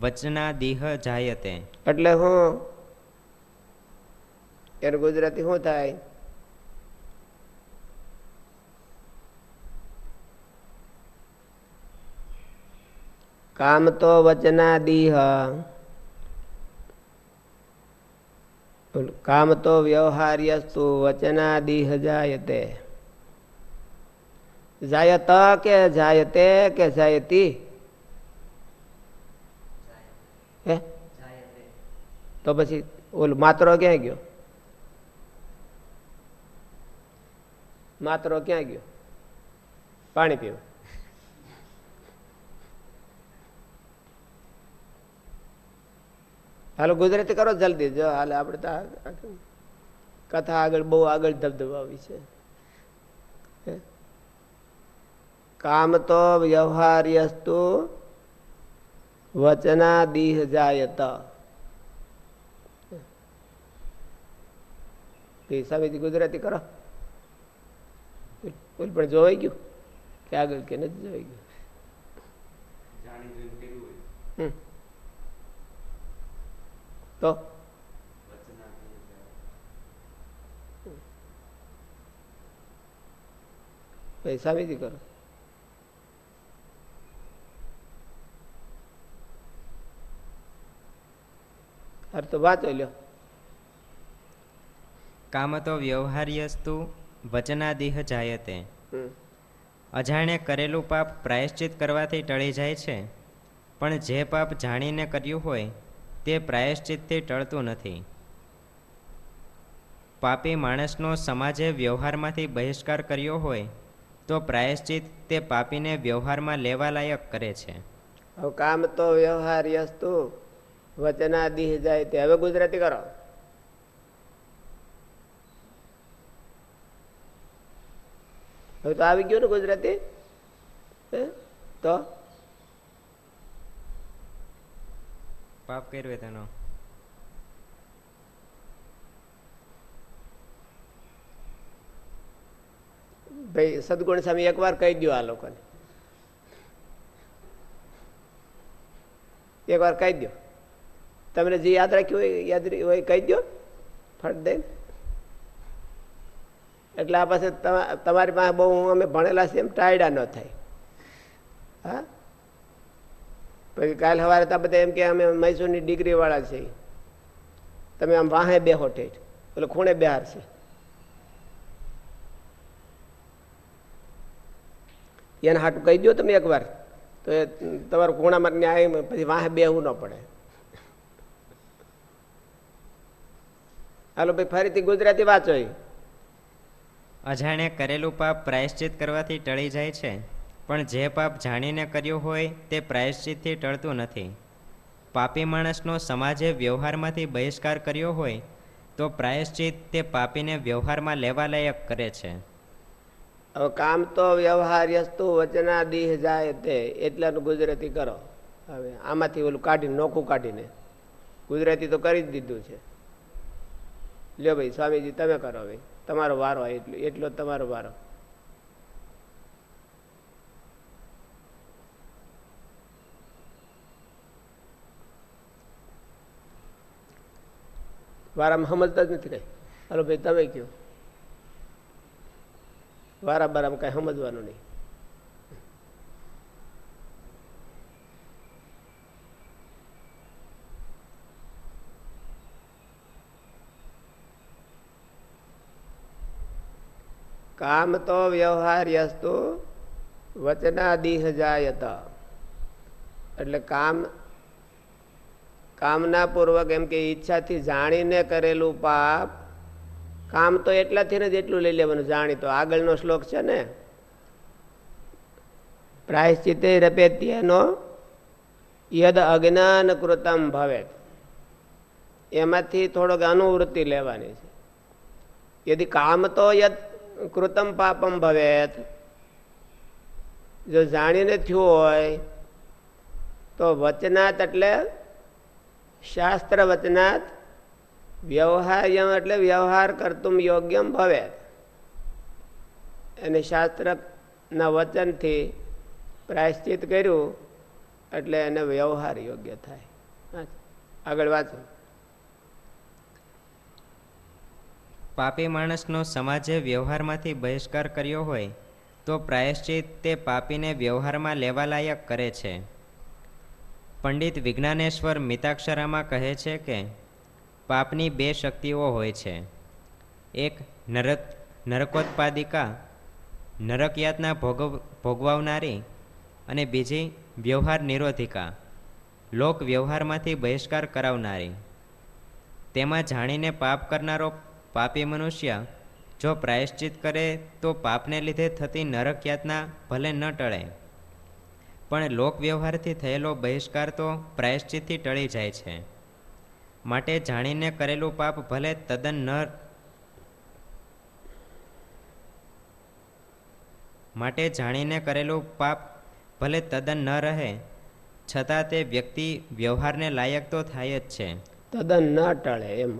વચનાદિહ જાયતે. એટલે હું એનું ગુજરાતી શું થાય? કામ તો વચનાદિહ. કામ તો વ્યવહાર્યસ્તુ વચનાદિહ જાયતે. જાયત કે જાયતે કે જાયતી હે તો પછી ઓલું માત્રો ક્યાં ગયો માત્રો ક્યાં ગયો પાણી પીવું હાલો ગુજરાતી કરો જલ્દી જો હાલ આપણે તો કથા આગળ બહુ આગળ ધબધબાવી છે હે? કામ તો વ્યવહાર્યસ્તુ વચનાદિહ જાયત સામેથી ગુજરાતી કરો બોલ પણ જોવાઈ ગયું કે આગળ કે નથી જોવાઈ ગયું હમ. તો ભાઈ સામેથી કરો અરે તો વાંચો લ્યો. કામ તો વ્યવહાર્યસ્તુ વચનાદિહ જાયતે. અજાણે કરેલું પાપ પ્રાયશ્ચિત કરવાથી ટળી જાય છે પણ જે પાપ જાણીને કર્યું હોય તે પ્રાયશ્ચિતથી ટળતું નથી. પાપી માણસનો સમાજે વ્યવહારમાંથી બહિષ્કાર કર્યો હોય તો પ્રાયશ્ચિત તે પાપીને વ્યવહારમાં લેવા લાયક કરે છે. કામ તો વ્યવહાર્યસ્તુ. વચનાદિહ જાય તે. હવે ગુજરાતી કરો. હવે તો આવી ગયું ને ગુજરાતી? તો? પાપ કર્યું તેનો. ભાઈ સદગુણ સ્વામી એકવાર કહી દો આ લોકોને. એકવાર કહી દો તમને જે યાદ રાખ્યું હોય, યાદ હોય કહી દો ફટ દે. એટલે આ પાસે તમા- તમારી પાસે બહુ, અમે ભણેલા છીએ એમ ટાયડા ન થાય. હા? પછી કાલ સવારે તો બધા એમ કે અમે મૈસૂરની ડિગ્રી વાળા છે તમે આમ વાહે બેહો ઠેઠ. એટલે ખૂણે બેહાર છે. એને હાટું કહી દો તમે એકવાર. તો એ, તમારું ખૂણામાં ન્યાય, પછી વાહે બેહવું ન પડે. હાલો ભાઈ ફરીથી ગુજરાતી વાંચો. અજાણે કરેલું પાપ પ્રાયશ્ચિત કરવાથી ટળી જાય છે પણ જે પાપ જાણીને કર્યું હોય તે પ્રાયશ્ચિતથી ટળતું નથી. પાપી માણસનો સમાજે વ્યવહારમાંથી બહિષ્કાર કર્યો હોય તો પ્રાયશ્ચિત તે પાપીને વ્યવહારમાં લેવા લાયક કરે છે. હવે કામ તો વ્યવહાર્યસ્તુ વચનાદિહ જાય તે એટલાનું ગુજરાતી કરો. હવે આમાંથી ઓલું કાઢીને નોખું કાઢીને. ગુજરાતી તો કરી જ દીધું છે. લ્યો ભાઈ સ્વામીજી, તમે કરો ભાઈ તમારો વારો એટલો એટલો તમારો વારો. વારામાં સમજતા જ નથી કઈ. હલો ભાઈ, તમે કયો વારા બારામાં કઈ સમજવાનું નહીં. કામ તો વ્યવહાર્યસ્તુ વચનાદિહ જાયત એટલે કામ કામના પૂર્વક એમ કે ઈચ્છાથી જાણીને કરેલું પાપ, કામ તો એટલાથી જ એટલું લઈ લેવાનું, જાણી તો. આગળનો શ્લોક છે ને? પ્રાયશ્ચિતે રપેત્યનો યદ અજ્ઞાન કૃતમ ભવે એમાંથી થોડોક અનુવૃત્તિ લેવાની છે. યદિ કામ તો યદ કૃતમ પાપમ ભવેત. જો જાણીને થયું હોય, તો વચનાત એટલે શાસ્ત્ર વચનાત, વ્યવહાર્યમ એટલે વ્યવહાર કરતું યોગ્યમ ભવે અને શાસ્ત્રના વચનથી પ્રાયશ્ચિત કર્યું, એટલે એને વ્યવહાર યોગ્ય થાય. આગળ વાંચો. પાપી માણસનો સમાજે વ્યવહારમાંથી બહિષ્કાર કર્યો હોય, તો પ્રાયશ્ચિત તે પાપીને વ્યવહારમાં લેવાલાયક કરે છે. પંડિત વિજ્ઞાનેશ્વર મિતાક્ષરામાં કહે છે કે, પાપની બે શક્તિઓ હોય છે. એક, નરક, નરકોત્પાદિકા, નરકયાતના ભોગવ, ભોગવાવનારી અને બીજી, વ્યવહાર નિરોધિકા લોક વ્યવહારમાંથી બહિષ્કાર કરાવનારી. તેમાં જાણીને પાપ કરનારો પાપી મનુષ્ય જો પ્રાયશ્ચિત કરે તો પાપને લીધે થતી નરક યાતના ભલે ન ટળે. પણ લોક વ્યવહારથી થયેલો બહિષ્કાર તો પ્રાયશ્ચિતથી ટળી જાય છે. માટે જાણીને કરેલું પાપ ભલે તદ્દન ન માટે જાણીને કરેલું પાપ ભલે તદ્દન ન રહે, છતાં તે વ્યક્તિ વ્યવહારને લાયક તો થાય જ છે. તદ્દન ન ટળે એમ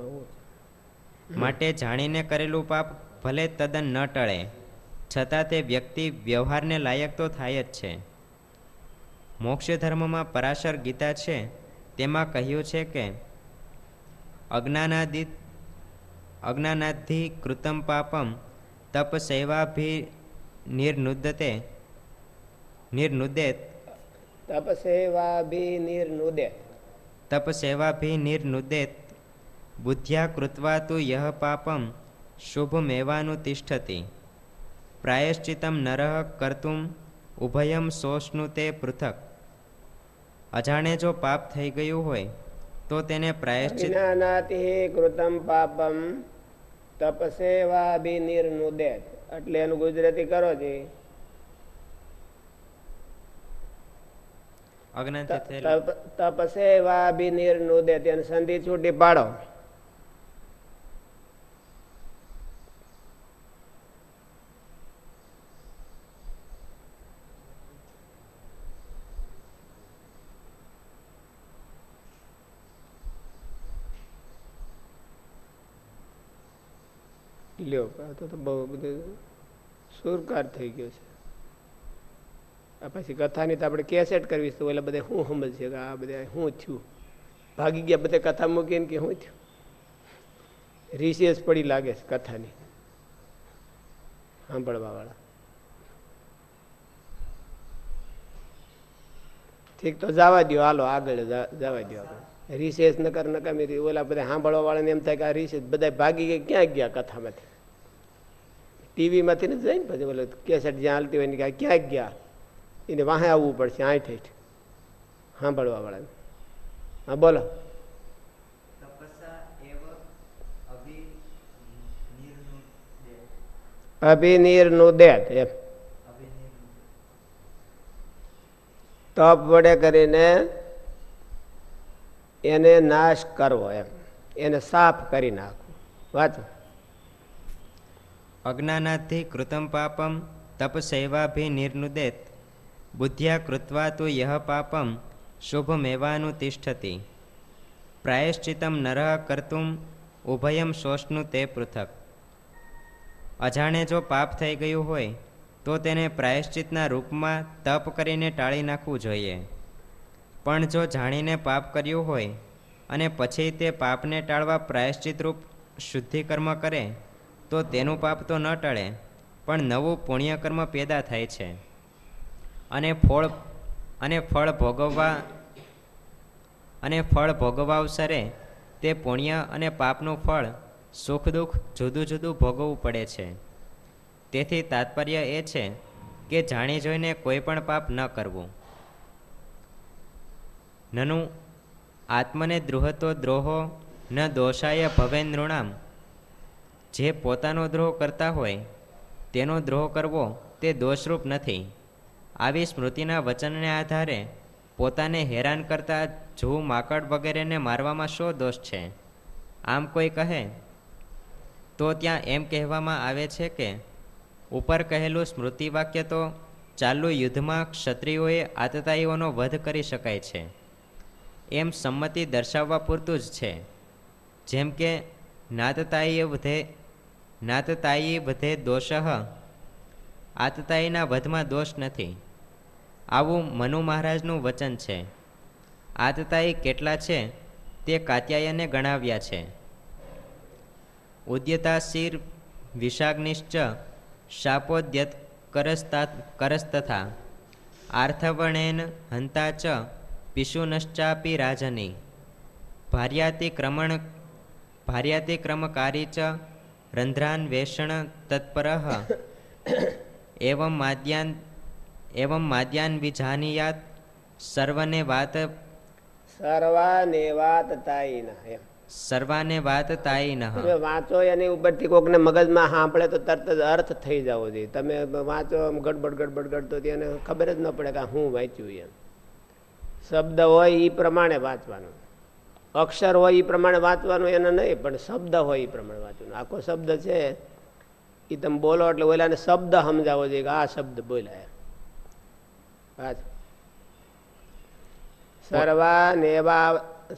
માટે જાણીને કરેલું પાપ ભલે તદ્દન ન ટળે. છતાં તે વ્યક્તિ વ્યવહારને લાયક તો થાય જ છે. મોક્ષ ધર્મમાં પરાશર ગીતા છે. તેમાં કહ્યું છે કે અજ્ઞાનાદિ અજ્ઞાનાધિ કૃતમ પાપમ તપ સેવાભી નિર્નુદતે નિર્નુદેત તપસેવાભી નિર્નુદેત તપસેવાભી નિર્નુદેત બુદ્ધ્યા કૃત્વા તુ યહ પાપમ શુભમેવાનું તિષ્ઠતિ પ્રાયશ્ચિતમ નરહ કર્તુમ ઉભયમ શોષનું તે પૃથક અજાણે જો પાપ થઈ ગયું હોય તો તેને પ્રાયશ્ચિત કૃતમ પાપમ તપસેવા નિર્નુદેત એટલે એનું ગુજરાતી કરો છે તપસેવા નિર્નુદેત એને સંધિ છૂટી પાડો. લ્યો તો બહુ બધું સુરકાર થઈ ગયો છે. પછી કથાની તો આપણે કેસેટ કરવી તો એટલે બધા શું સમજશે કે આ બધા શું થયું ભાગી ગયા બધા કથા મૂકીને કે શું થયું રિસેસ પડી લાગે છે કથાની. સાંભળવા વાળા ઠીક, તો જવા દો હાલો, આગળ જવા દો આપણે રિસેસ નકર નકામી ઓલા બધા સાંભળવા વાળાને એમ થાય કે આ રિસેસ બધા ભાગી ગયા, ક્યાં ગયા કથામાંથી? ટીવીમાંથી નથી જાય ને પછી બોલે કેસેટ જ્યાં હાલતી હોય ને ક્યાં ગયા. એને વાહે આવવું પડશે આઠ હેઠ. સાંભળવા વાળાને હા બોલો. અભિનીરનું દેત એમ. તપ વડે કરીને એને નાશ કરવો એમ. એને સાફ કરી નાખવું. વાંચો. અજ્ઞાનાથી કૃતમ પાપમ, તપસૈવાભિ નિર્નુદેત. બુદ્ધ્યા કૃત્વા તો યહ પાપમ, શુભમેવાનુતિષ્ઠતિ. પ્રાયશ્ચિતમ નરહ કરતું ઉભયમ શોષનું તે પૃથક. અજાણે જો પાપ થઈ ગયું હોય, તો તેને પ્રાયશ્ચિતના રૂપમાં તપ કરીને ટાળી નાખવું જોઈએ. પણ જો જાણીને પાપ કર્યું હોય, અને પછી તે પાપને ટાળવા પ્રાયશ્ચિત રૂપ શુદ્ધિકર્મ કરે તો તેનું પાપ તો ન ટળે, પણ નવું પુણ્યકર્મ પેદા થાય છે. અને ફળ અને ફળ ભોગવવા, અને ફળ ભોગવવા અવસરે તે પુણ્ય અને પાપનું ફળ સુખ દુઃખ જુદું જુદું ભોગવવું પડે છે. તેથી તાત્પર્ય એ છે કે જાણી જોઈને કોઈ પણ પાપ ન કરવું. નનું, આત્મને દ્રુહતો દ્રોહો ન દોષાય ભવે નૃણામ જે પોતાનો દ્રોહ કરતા હોય, તેનો દ્રોહ કરવો તે દોષરૂપ નથી. આવી સ્મૃતિના વચનને આધારે પોતાને હેરાન કરતા જૂ માકડ વગેરેને મારવામાં શો દોષ છે? આમ કોઈ કહે, તો ત્યાં એમ કહેવામાં આવે છે કે, ઉપર કહેલું સ્મૃતિ વાક્ય તો ચાલુ યુદ્ધમાં ક્ષત્રિયોએ આતતાઈઓનો વધ કરી શકાય છે. એમ સંમતિ દર્શાવવા પૂરતું જ છે. જેમ કે નાતતાઈએ વધે નાતતાઈ વધે દોષ. આતતાયીના વધમાં દોષ નથી. આવું મનુ મહારાજનું વચન છે. આતતાઈ કેટલા છે? તે કાત્યાયને ગણાવ્યા છે. ઉદ્યતાશીર વિષાગ્નિશ્ચ શાપોદ્યત કરસ્તા કરસ્તથા. આર્થવણેન હંતા ચ પિશુનશ્ચાપી રાજની. ભાર્યાતિક્રમણ, ભાર્યાતિક્રમકારી ચ રંધ્રાન્વેષણ તત્પર એવં માદ્યાન એવં માદ્યાન વિજાનીયાત સર્વને વાત સર્વાને વાત તાઈ એમ સર્વાને વાત તાઈ ન વાંચો એની ઉપરથી કોકને મગજમાં સાંભળે તો તરત જ અર્થ થઈ જવો જોઈએ. તમે વાંચો આમ ગડબડ ગડબડ ગડતો એને ખબર જ ન પડે કે હું વાંચ્યું એમ. શબ્દ હોય એ પ્રમાણે વાંચવાનું. અક્ષર હોય એ પ્રમાણે વાંચવાનું એને નહીં પણ શબ્દ હોય એ પ્રમાણે વાંચવાનું. આખો શબ્દ છે એ તમે બોલો એટલે ઓલાને શબ્દ સમજાવો જોઈએ કે આ શબ્દ બોલાય સર્વા નેવા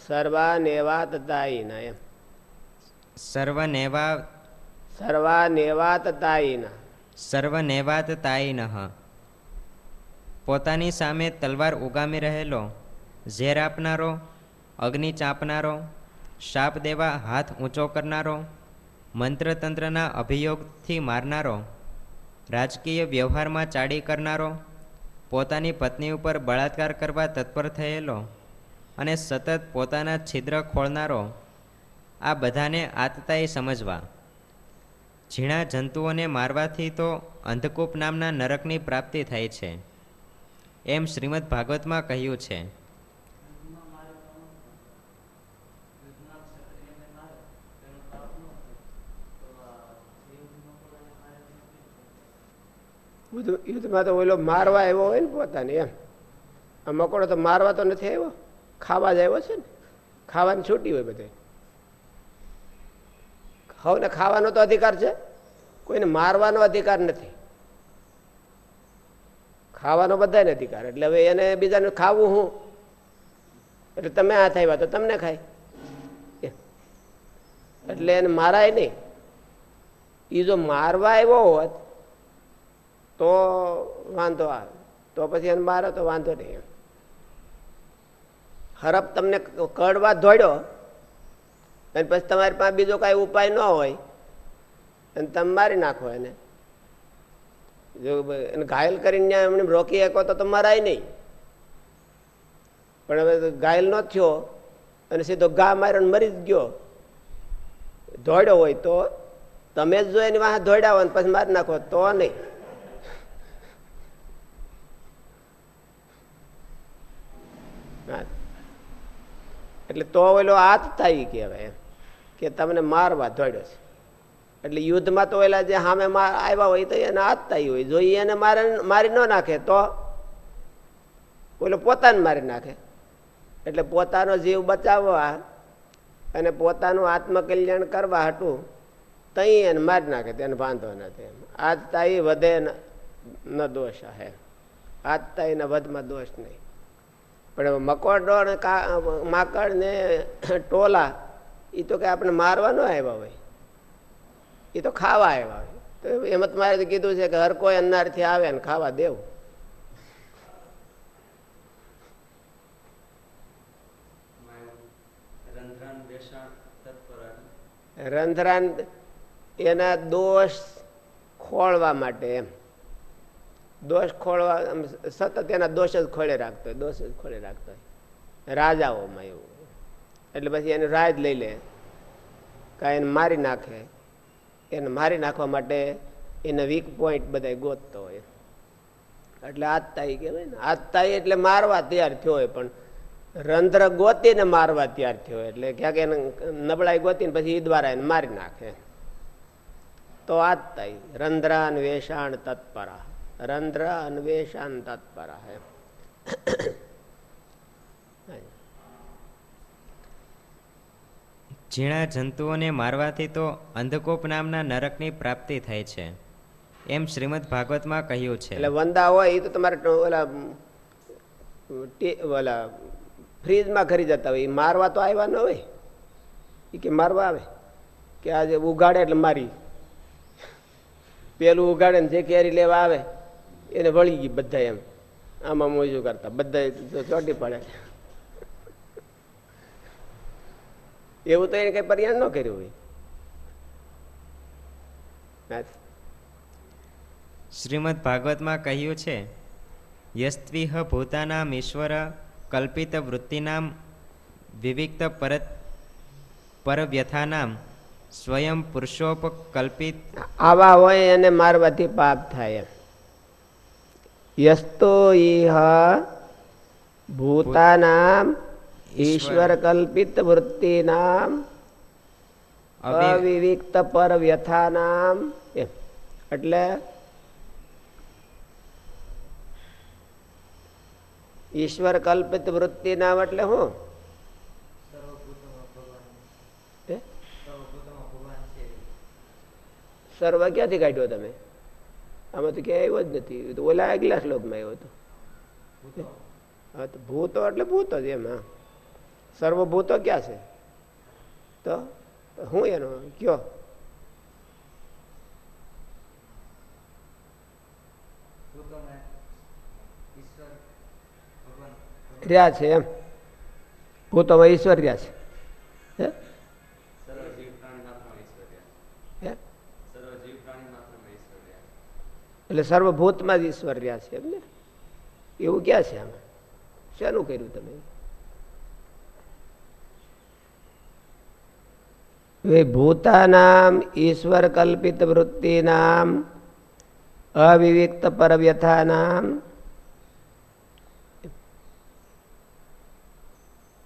સર્વા નેવા તતાઈના એમ. સર્વા નેવા તતાઈના સર્વનેવાત તાઈ નહ પોતાની સામે તલવાર ઉગામી રહેલો ઝેર આપનારો અગ્નિ ચાંપનારો, શાપ દેવા હાથ ઊંચો કરનારો, મંત્રતંત્રના અભિયોગથી મારનારો, રાજકીય વ્યવહારમાં ચાડી કરનારો, પોતાની પત્ની ઉપર બળાત્કાર કરવા તત્પર થયેલો અને સતત પોતાના છિદ્ર ખોળનારો, આ બધાને આતતાએ સમજવા. ઝીણા જંતુઓને મારવાથી તો અંધકૂપ નામના નરકની પ્રાપ્તિ થાય છે, એમ શ્રીમદ ભાગવતમાં કહ્યું છે. યુદ્ધમાં તો ઓલો મારવા આવ્યો હોય ને પોતાને એમ. આ મકોડો તો મારવા તો નથી આવ્યો. ખાવા જ આવ્યો છે ને. ખાવાની છૂટી હોય બધે. હવે ખાવાનો તો અધિકાર છે. કોઈને મારવાનો અધિકાર નથી. ખાવાનો બધાને અધિકાર. એટલે હવે એને બીજાને ખાવું હું? એટલે તમે આ થાય, તો તમને ખાય. એટલે એને મારાય નહીં. એ જો મારવા આવ્યો હોત તો વાંધો આવે. તો પછી એને મારે તો વાંધો નહીં હરફ તમને કડવા ધોડ્યો અને પછી તમારી પાસે બીજો કાંઈ ઉપાય ન હોય અને તમે મારી નાખો એને. જો એને ઘાયલ કરીને એમને રોકી શકો તો મરાય નહીં. પણ હવે ઘાયલ ન થયો, અને સીધો ગા માર્યો મરી જ ગયો. દોડ્યો હોય તો, તમે જ જો એની વાહ દોડ્યા હોય પછી મારી નાખો તો નહીં. એટલે તો ઓલો આતતાઈ કહેવાય કે તમને મારવા દોડ્યો છે. એટલે યુદ્ધમાં તો ઓલા જે સામે આવ્યા હોય તો એને આતતાઈ હોય. જો એને મારે મારી ન નાખે તો? ઓલો પોતાને મારી નાખે. એટલે પોતાનો જીવ બચાવવા અને પોતાનું આત્મકલ્યાણ કરવા હતું તઈ એને મારી નાખે, તેને વાંધો નથી આજતાઈ વધે ન દોષ હે. આજતાઈ વધમાં દોષ નહીં. પણ મકોડો માકડ ને ટોલા એ તો કે આપણે મારવા ન આવ્યા હોય. એ તો ખાવા આવ્યા હોય. તો એમ મારે કીધું છે કે હર કોઈ અન્નારથી આવે ને ખાવા દેવું. રંધરાન એના દોષ ખોળવા માટે એમ. દોષ ખોળવા સતત એના દોષ જ ખોળે રાખતો હોય, દોષ જ ખોળે રાખતો હોય. રાજાઓમાં એવું એટલે પછી એને રાજ લઈ લે. કાંઈ એને મારી નાખે. એને મારી નાખવા માટે એને વીક પોઈન્ટ બધા ગોતતો હોય. એટલે આતતાઈ કહેવાય ને. આતતાઈ એટલે મારવા તૈયાર થયો હોય, પણ રંધ્ર ગોતીને મારવા તૈયાર થયો એટલે ક્યાંક એને નબળાઈ ગોતીને પછી એ દ્વારા એને મારી નાખે. તો આતતાઈ, રંધ્રાન વેષાણ તત્પરા. રંધ્ર અન્વેષણ તત્પર હે ઝીણા જંતુઓને મારવાથી તો અંધકોપ નામના નરકની પ્રાપ્તિ થાય છે એમ શ્રીમદ ભાગવતમાં કહ્યું છે એટલે વંદા હોય એ તો તમારે ઓલા ઓલા ફ્રીજમાં ખરી જતા હોય એ મારવા તો આવ્યા ન હોય? એ કે મારવા આવે? કે આજે ઉગાડે એટલે મારી. પેલું ઉગાડે ને જે કેરી લેવા આવે એને વળી ગઈ બધા એમ. આમાં મોજું કરતા? બધા ચોટી પડે. એવું તો એને કઈ પર્યાણ ન કર્યું હોય. શ્રીમદ ભાગવતમાં કહ્યું છે યસ્ત્વિહ ભૂતાનામ ઈશ્વર કલ્પિત વૃત્તિનામ વિવિક્ત પરત પરવ્યથાનામ સ્વયં પુરુષોપકલ્પિત. આવા હોય એને મારવાથી પાપ થાય એમ. યસ્તો ઇહ ભૂતાનામ ઈશ્વર કલ્પિત વૃત્તિનામ અવિ- અવિવિક્ત પર વ્યથાનામ એમ એટલે ઈશ્વર કલ્પિત વૃત્તિ નામ એટલે શું હે? સર્વ ક્યાંથી કાઢ્યો તમે આમાં તો ક્યાંય આવ્યો જ નથી. એ તો ઓલા આગલા શ્લોકમાં આવ્યો હતો. હા તો ભૂતો એટલે ભૂતો જ એમ હા. સર્વભૂતો ક્યાં છે? તો હું એનો કયો? રહ્યા છે એમ. ભૂતોમાં ઈશ્વર રહ્યા છે હે? હે? એટલે સર્વભૂતમાં જ ઈશ્વર રહ્યા છે, એમ ને? એવું ક્યાં છે આમાં? શેનું કર્યું તમે? વે ભૂતાનામ ઈશ્વર કલ્પિત વૃત્તિનામ, અવિવિક્ત પરવ્યથાનામ.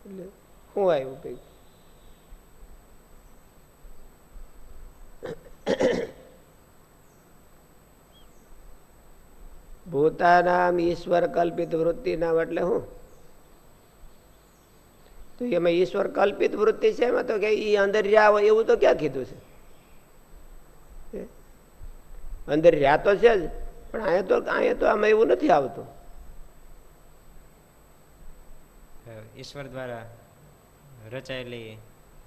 એટલે શું આવ્યું કઈ ભૂતાનામ ઈશ્વર કલ્પિત વૃત્તિ નામ એટલે શું તો એમાં ઈશ્વર કલ્પિત વૃત્તિ છે એમાં તો કે એ અંદર રહ્યા હોય એવું તો ક્યાં કીધું છે? અંદર રહ્યા તો છે જ પણ અહીંયા તો અહીંયા તો આમાં એવું નથી આવતું. ઈશ્વર દ્વારા રચાયેલી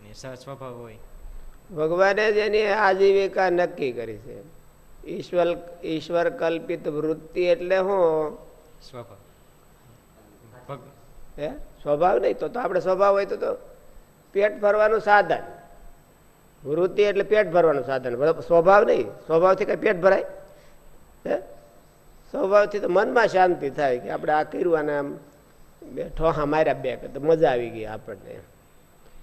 ને સ્વભાવ હોય. ભગવાને જ એની આજીવિકા નક્કી કરી છે. ઈશ્વર ઈશ્વર કલ્પિત વૃત્તિ એટલે શું સ્વભાવ. હે? સ્વભાવ નહીં તો તો આપણે સ્વભાવ હોય તો તો પેટ ભરવાનું સાધન. વૃત્તિ એટલે પેટ ભરવાનું સાધન. સ્વભાવ નહીં સ્વભાવથી કઈ પેટ ભરાય? હે? સ્વભાવથી તો મનમાં શાંતિ થાય કે આપણે આ કર્યું અને આમ બે ઠોહા માર્યા બે તો મજા આવી ગઈ આપણને.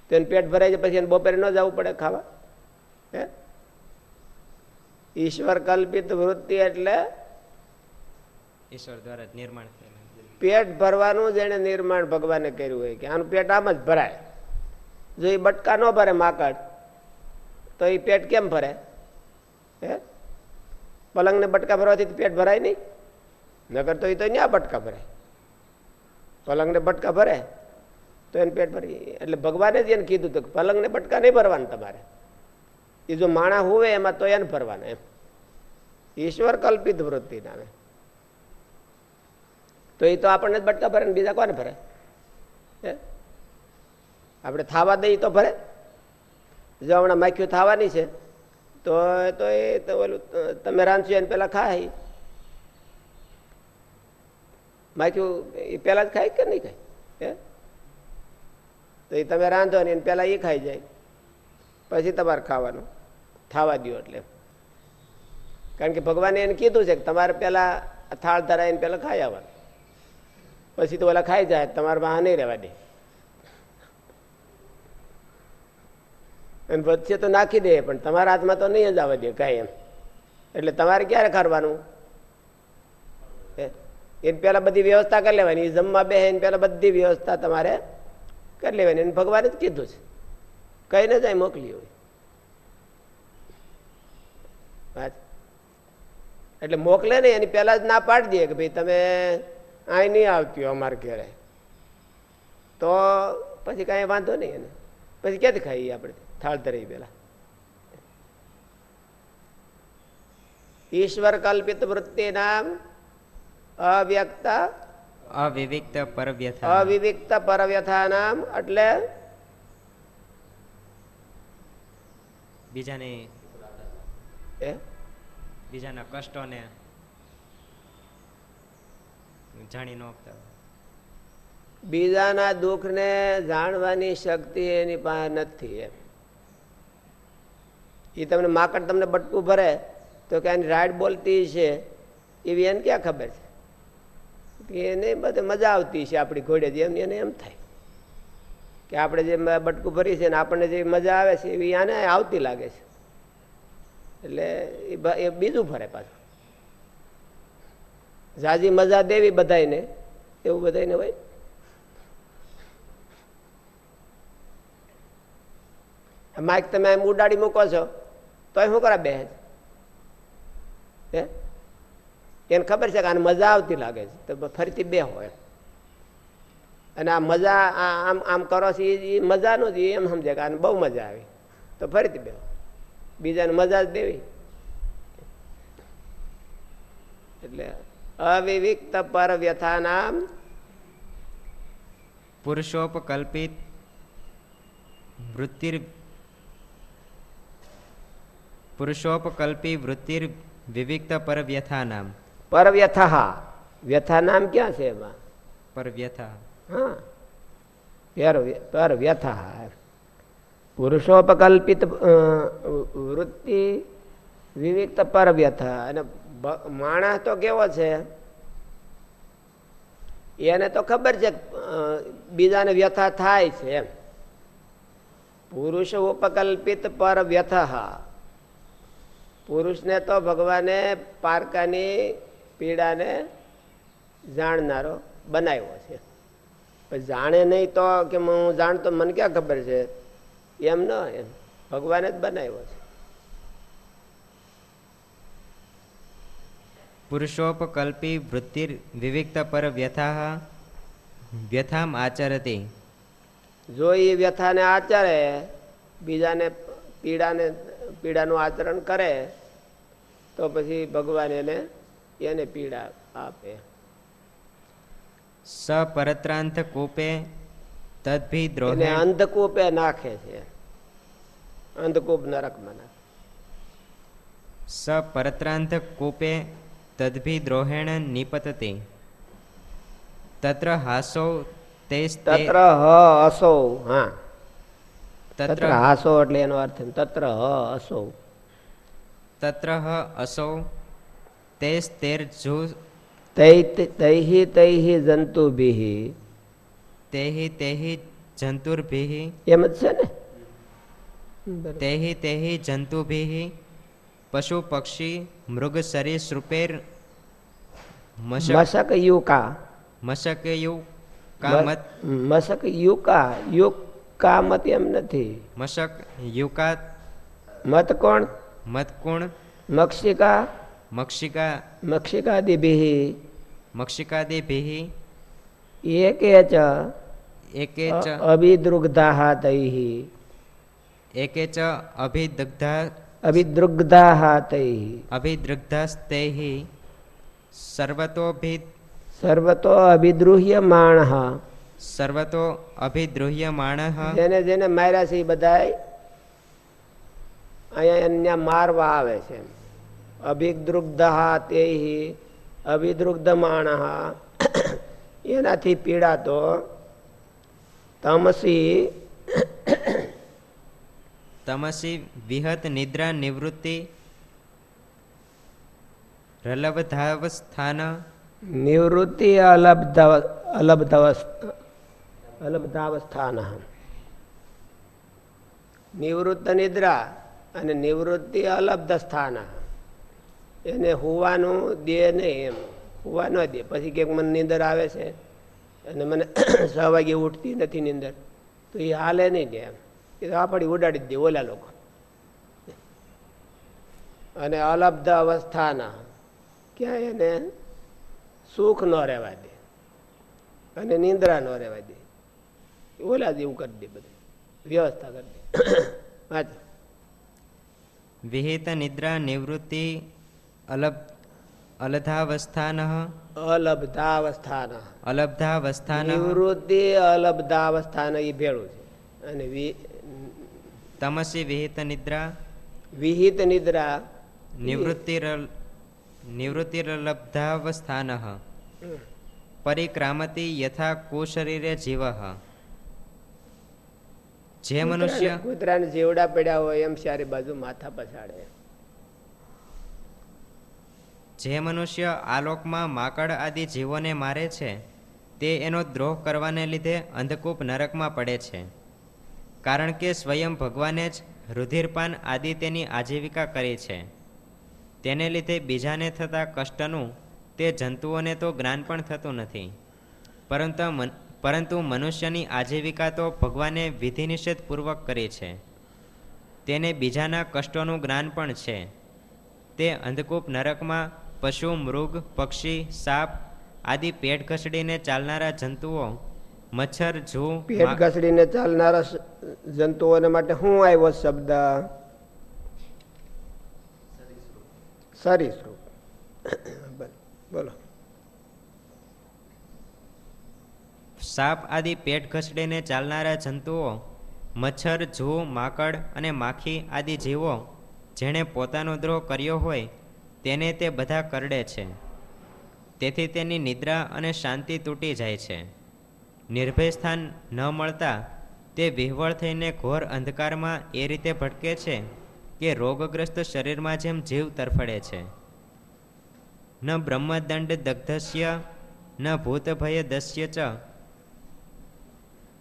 તો એને પેટ ભરાય છે પછી એને બપોરે ન જવું પડે ખાવા? હે? ઈશ્વર કલ્પિત વૃત્તિ એટલે ઈશ્વર દ્વારા નિર્માણ પેટ ભરવાનું જેને નિર્માણ ભગવાને કર્યું હોય કે આનું પેટ આમ જ ભરાય. જો એ બટકા ન ભરે માકડ તો એ પેટ કેમ ભરે? હે? પલંગને બટકા ભરવાથી પેટ ભરાય નહીં. નગર તો એ તો ન્યા બટકા ભરે. પલંગને બટકા ભરે તો એને પેટ ભરી. એટલે ભગવાને જ એને કીધું હતું કે પલંગને બટકા નહીં ભરવાના તમારે. એ જો માણા હોવે, એમાં તો એને ભરવાના એમ. ઈશ્વર કલ્પિત વૃત્તિ નામે તો એ તો આપણને જ બટકા ભરે ને બીજા કોને ભરે? આપણે થાવા દઈએ તો ભરે. જો હમણાં માખ્યું થવાની છે, તો તો એ તો ઓલું તમે રાંધશો એને પેલા ખાય. માખ્યું, એ પેલા જ ખાય કે નહીં ખાય? હે? તો એ તમે રાંધો ને એને પેલા એ ખાઈ જાય. પછી તમારે ખાવાનું. થાવા દો એટલે. કારણ કે ભગવાને એને કીધું છે કે તમારે પેલા થાળ ધરાવીને પેલા ખાઈ આવવાનું. પછી તો ઓલા ખાઈ જાય, તમારે વાહ નહીં રહેવા દે. અને વચ્ચે તો નાખી દે, પણ તમારા હાથમાં તો નહીં જ આવવા દે કાંઈ એમ. એટલે તમારે ક્યારે કરવાનું? એને પેલા બધી વ્યવસ્થા કરી લેવાની. એ જમવા બે એને પહેલાં બધી વ્યવસ્થા તમારે કરી લેવાની. એને ભગવાને જ કીધું છે. કહીને જાય, મોકલી હોય વાત એટલે મોકલે ને એની પહેલા જ ના પાડી દે કે ભાઈ તમે અહીં નહીં આવતી અમારા ઘેરે. તો પછી કાંઈ વાંધો નહીં એને. પછી ક્યાંથી ખાઈએ આપણે? થાળ ધરી પેલા ઈશ્વર કલ્પિત વૃત્તિ નામ અવ્યક્ત અવિવિક્ત પરવ્યથા. અવિવિક્ત પરવ્યથા નામ એટલે બીજાને એ બીજાના કષ્ટોને જાણી નોખતા બીજાના દુઃખને જાણવાની શક્તિ એની પાસે નથી એમ. એ તમને માકડ તમને બટકું ભરે તો કે એની રાઈડ બોલતી છે, એવી એને ક્યાં ખબર છે? કે એને બધે મજા આવતી છે આપણી ઘોડે જેમ એને એમ થાય. કે આપણે જે બટકું ભરી છે ને આપણને જે મજા આવે છે એવી આને આવતી લાગે છે. એટલે એ બીજું ફરે પાછું. ઝાઝી મજા દેવી બધાને એવું બધાને હોય? માઇક તમે એમ ઉડાડી મૂકો છો તો શું કરે બે એને ખબર છે કે આને મજા આવતી લાગે છે, તો ફરીથી બે હોય અને આ મજા આમ આમ કરો છો એ મજા નો જ એમ સમજે કે આને બહુ મજા આવી. તો ફરીથી બે બીજાને મજા જ દેવી. એટલે અવિવિક્ત પર વ્યથા નામ પુરુષોપકલ્પિત વૃત્તિર પુરુષોપકલ્પી વૃત્તિર વિવિક્ત પરવ્યથા. નામ પર વ્યથા વ્યથા નામ ક્યાં છે એમાં? પરવ્યથા. હા. પર વ્ય- પર વ્યથા પુરુષોપકલ્પિત વૃત્તિ વિવિક્ત પર વ્યથા અને માણસ તો કેવો છે? એને તો ખબર છે બીજાને વ્યથા થાય છે એમ. પુરુષ ઉપકલ્પિત પર વ્યથા પુરુષને તો ભગવાને પારકાની પીડાને જાણનારો બનાવ્યો છે. જાણે નહીં તો કે હું જાણતો, મને ક્યાં ખબર છે? એમ ન એમ. ભગવાને જ બનાવ્યો છે. પુરુષોપકલ્પી વૃત્તિર વિવિક્ત પરવ્યથા વ્યથામ આચરતી. જો એ વ્યથાને આચરે બીજાને પીડાને પીડાનું આચરણ કરે તો પછી ભગવાન એને એને પીડા આપે. સપરત્રાંત કૂપે તદભી દ્રોહે. અંધકૂપે નાખે છે. અંધકૂપ નરકમાં નાખે પરત્રાંત કૂપે તદ્ભી દ્રોહેણ નિપતતે તત્ર હાસો તે તત્ર હ અસો હા તત્ર હાસો એટલે એનો અર્થ તત્ર હ અસો તત્ર હ અસૌ તેસ્તેર્જુ તૈ- તૈહિ તૈહિ જંતુભિઃ તેહિ તેહિ જંતુર્ભિઃ એમ જ છે ને. તેહિ તેહિ જંતુભિઃ પશુ પક્ષી મૃગ સરીસૃપેર મશક મશક યુકા. મશકયુ કામત મશક યુકા. યુકા મત એમ નથી. મશક યુકા મત કોણ મતકુણ મક્ષિકા મક્ષિકા મક્ષિકાદિભિઃ મક્ષિકાદિભિઃ એકે ચ એકે ચ અભિદૃગ્ધાઃ તૈઃ એકે ચ અભિદગ્ધા અભિદૃગ્ધાઃ તૈઃ અભિદૃગ્ધસ્તૈઃ સર્વતોભિ સર્વતો અભિદ્રુહ્યમાણઃ સર્વતો અભિદ્રુહ્યમાણઃ જેને જેને માર્યા છે એ બધાય અહીંયા અહીંયા મારવા આવે છે અભિદૃગ્ધ તેહી અભિદૃગ્ધમાણ એનાથી પીડાતો તમસી તમસી વિહત નિદ્રા નિવૃત્તિ રલવધાવસ્થાન નિવૃત્તિ અલબ્ધ અલબ્ધવસ્થ અલબ્ધાવસ્થાન નિવૃત્ત નિદ્રા અને નિવૃત્તિ અલબ્ધ સ્થાન એને હોવાનું દે નહીં એમ. હોવા ન દે. પછી ક્યાંક મને નીંદર આવે છે અને મને છ વાગે ઉઠતી નથી નીંદર. તો એ હાલે નહીં દે એમ. એ તો આપણી ઉડાડી દે ઓલા લોકો. અને અલબ્ધ અવસ્થાના ક્યાં એને સુખ ન રહેવા દે અને નિંદ્રા ન રહેવા દે. ઓલા જેવું કરી દે બધું. વ્યવસ્થા કરી દે. વાંચ વિહિત નિદ્રા નિવૃત્તિ અલબ અલધાવસ્થાન અલબ્ધાવસ્થાન. અલબ્ધાવસ્થાન. નિવૃત્તિ અલબ્ધાવસ્થાન એ ભેળું છે. અને તમસી વિહિત નિદ્રા વિહિત નિદ્રા નિવૃત્તિ નિવૃત્તિરલબ્ધાવસ્થાન પરિક્રામતી યથા કુશરીરે જીવ જે મનુષ્ય કૂતરાને જેવડા પડ્યા હોય એમ ચારે બાજુ માથા પછાડે જે મનુષ્ય આલોકમાં માકડ આદિ જીવોને મારે છે તે એનો દ્રોહ કરવાને લીધે અંધકૂપ નરકમાં પડે છે કારણ કે સ્વયં ભગવાને જ રુધિરપાન આદિ તેની આજીવિકા કરી છે. તેને લીધે બીજાને થતા કષ્ટનું તે જંતુઓને તો જ્ઞાન પણ થતું નથી. પરંતુ પરંતુ મનુષ્યની આજીવિકા તો ભગવાને વિધિ નિષેધપૂર્વક કરી છે. તેને બીજાના કષ્ટોનું જ્ઞાન પણ છે. તે અંધકૂપ નરકમાં પશુ, મૃગ, પક્ષી, સાપ આદિ પેટ ઘસડીને ચાલનારા જંતુઓ મચ્છર જૂ પેટ ઘસડીને ચાલનારા જંતુઓને માટે હું આવ્યો શબ્દ? સરીસૃપ. બોલો. સાપ આદિ પેટ ઘસડીને ચાલનારા જંતુઓ મચ્છર જૂ માકડ અને માખી આદિ જીવો જેણે પોતાનો દ્રોહ કર્યો હોય તેને તે બધા કરડે છે. તેથી તેની નિદ્રા અને શાંતિ તૂટી જાય છે. નિર્ભય સ્થાન ન મળતા તે વિહવળ થઈને ઘોર અંધકારમાં એ રીતે ભટકે છે કે રોગગ્રસ્ત શરીરમાં જેમ જીવ તરફડે છે. ન બ્રહ્મદંડ દગ્ધસ્ય, ન ભૂતભય દસ્ય ચ.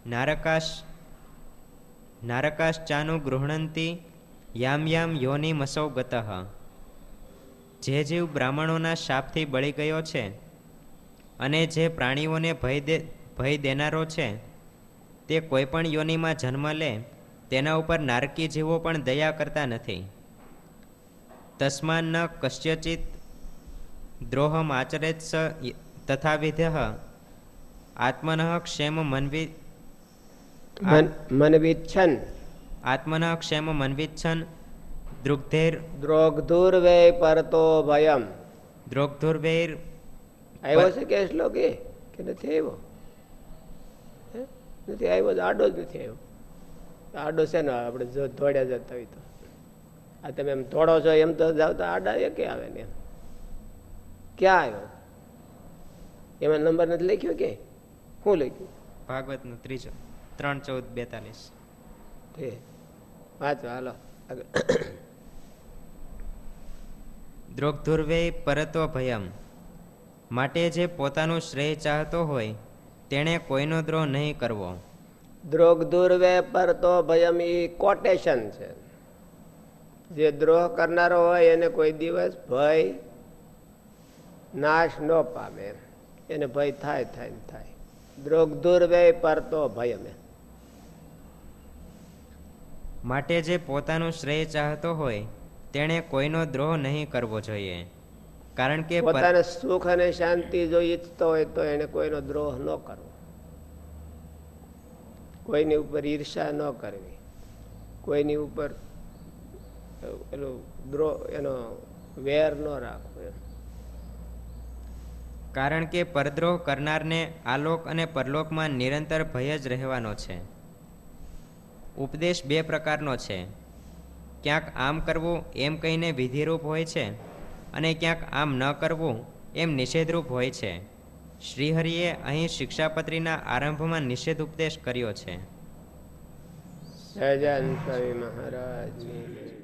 નારકાશ, નારકાશ્ચાનું ગૃહણંતી, યામ યામ યોનિ મસૌ જે જીવ બ્રાહ્મણોના શાપથી બળી ગયો છે અને જે પ્રાણીઓને ભય ભય દેનારો છે. તે કોઈ પણ યોનિમાં જન્મ લે તેના ઉપર નારકી જીવો પણ દયા કરતા નથી. તસ્માન ન કશ્યચિત દ્રોહમ આચરેત સ તથાવિધ. આત્મન ક્ષેમ મનવી મન મનવિચ્છન. આત્મન ક્ષેમ મનવિચ્છન. દૃગ્ધેર દ્રોગધુર્વે પરતો ભયમ. દ્રોગધુર્વેર આવ્યો છે કે શ્લોકે? કે નથી આવ્યો? નથી આવ્યો તો આડો જ નથી આવ્યો. આડો છે ને આપણે જો દોડ્યા જતા હોય તો. આ તમે એમ દોડો છો એમ તો જાવ તો આડા એ કે આવે ને ક્યાં આવ્યો? એમાં નંબર નથી લખ્યો કે? શું લખ્યું? ભાગવતનો ત્રીજો. ત્રણ ચૌદ બેતાલીસ. તે વાંચો હાલો. દ્રોગ ધુર્વે પરતો ભયમ. માટે જે પોતાનું શ્રેય ચાહતો હોય તેણે કોઈનો દ્રોહ નહીં કરવો. દ્રોગ દુર્વે પર તો ભયમ એ કોટેશન છે. જે દ્રોહ કરનારો હોય એને કોઈ દિવસ ભય નાશ ન પામે. એને ભય થાય થાય થાય. દ્રોગ દુર્વે પર તો ભયમ માટે જે પોતાનું શ્રેય ચાહતો હોય તેણે કોઈનો દ્રોહ નહીં કરવો જોઈએ. કારણ કે પોતાને સુખ અને શાંતિ જો ઈચ્છતો હોય તો એને કોઈનો દ્રોહ ન કરવો. કોઈની ઉપર ઈર્ષા ન કરવી. કોઈની ઉપર એનો દ્રોહ એનો વેર ન રાખવો કારણ કે પરદ્રોહ કરનારને આલોક અને પરલોકમાં નિરંતર ભય જ રહેવાનો છે. ઉપદેશ બે પ્રકારનો છે. ક્યાંક આમ કરવું એમ કહીને વિધિરૂપ હોય છે અને ક્યાંક આમ ન કરવું એમ નિષેધરૂપ હોય છે શ્રીહરિએ અહીં શિક્ષાપત્રીના આરંભમાં નિષેધ ઉપદેશ કર્યો છે સહજાન સ્વામી મહારાજની જય.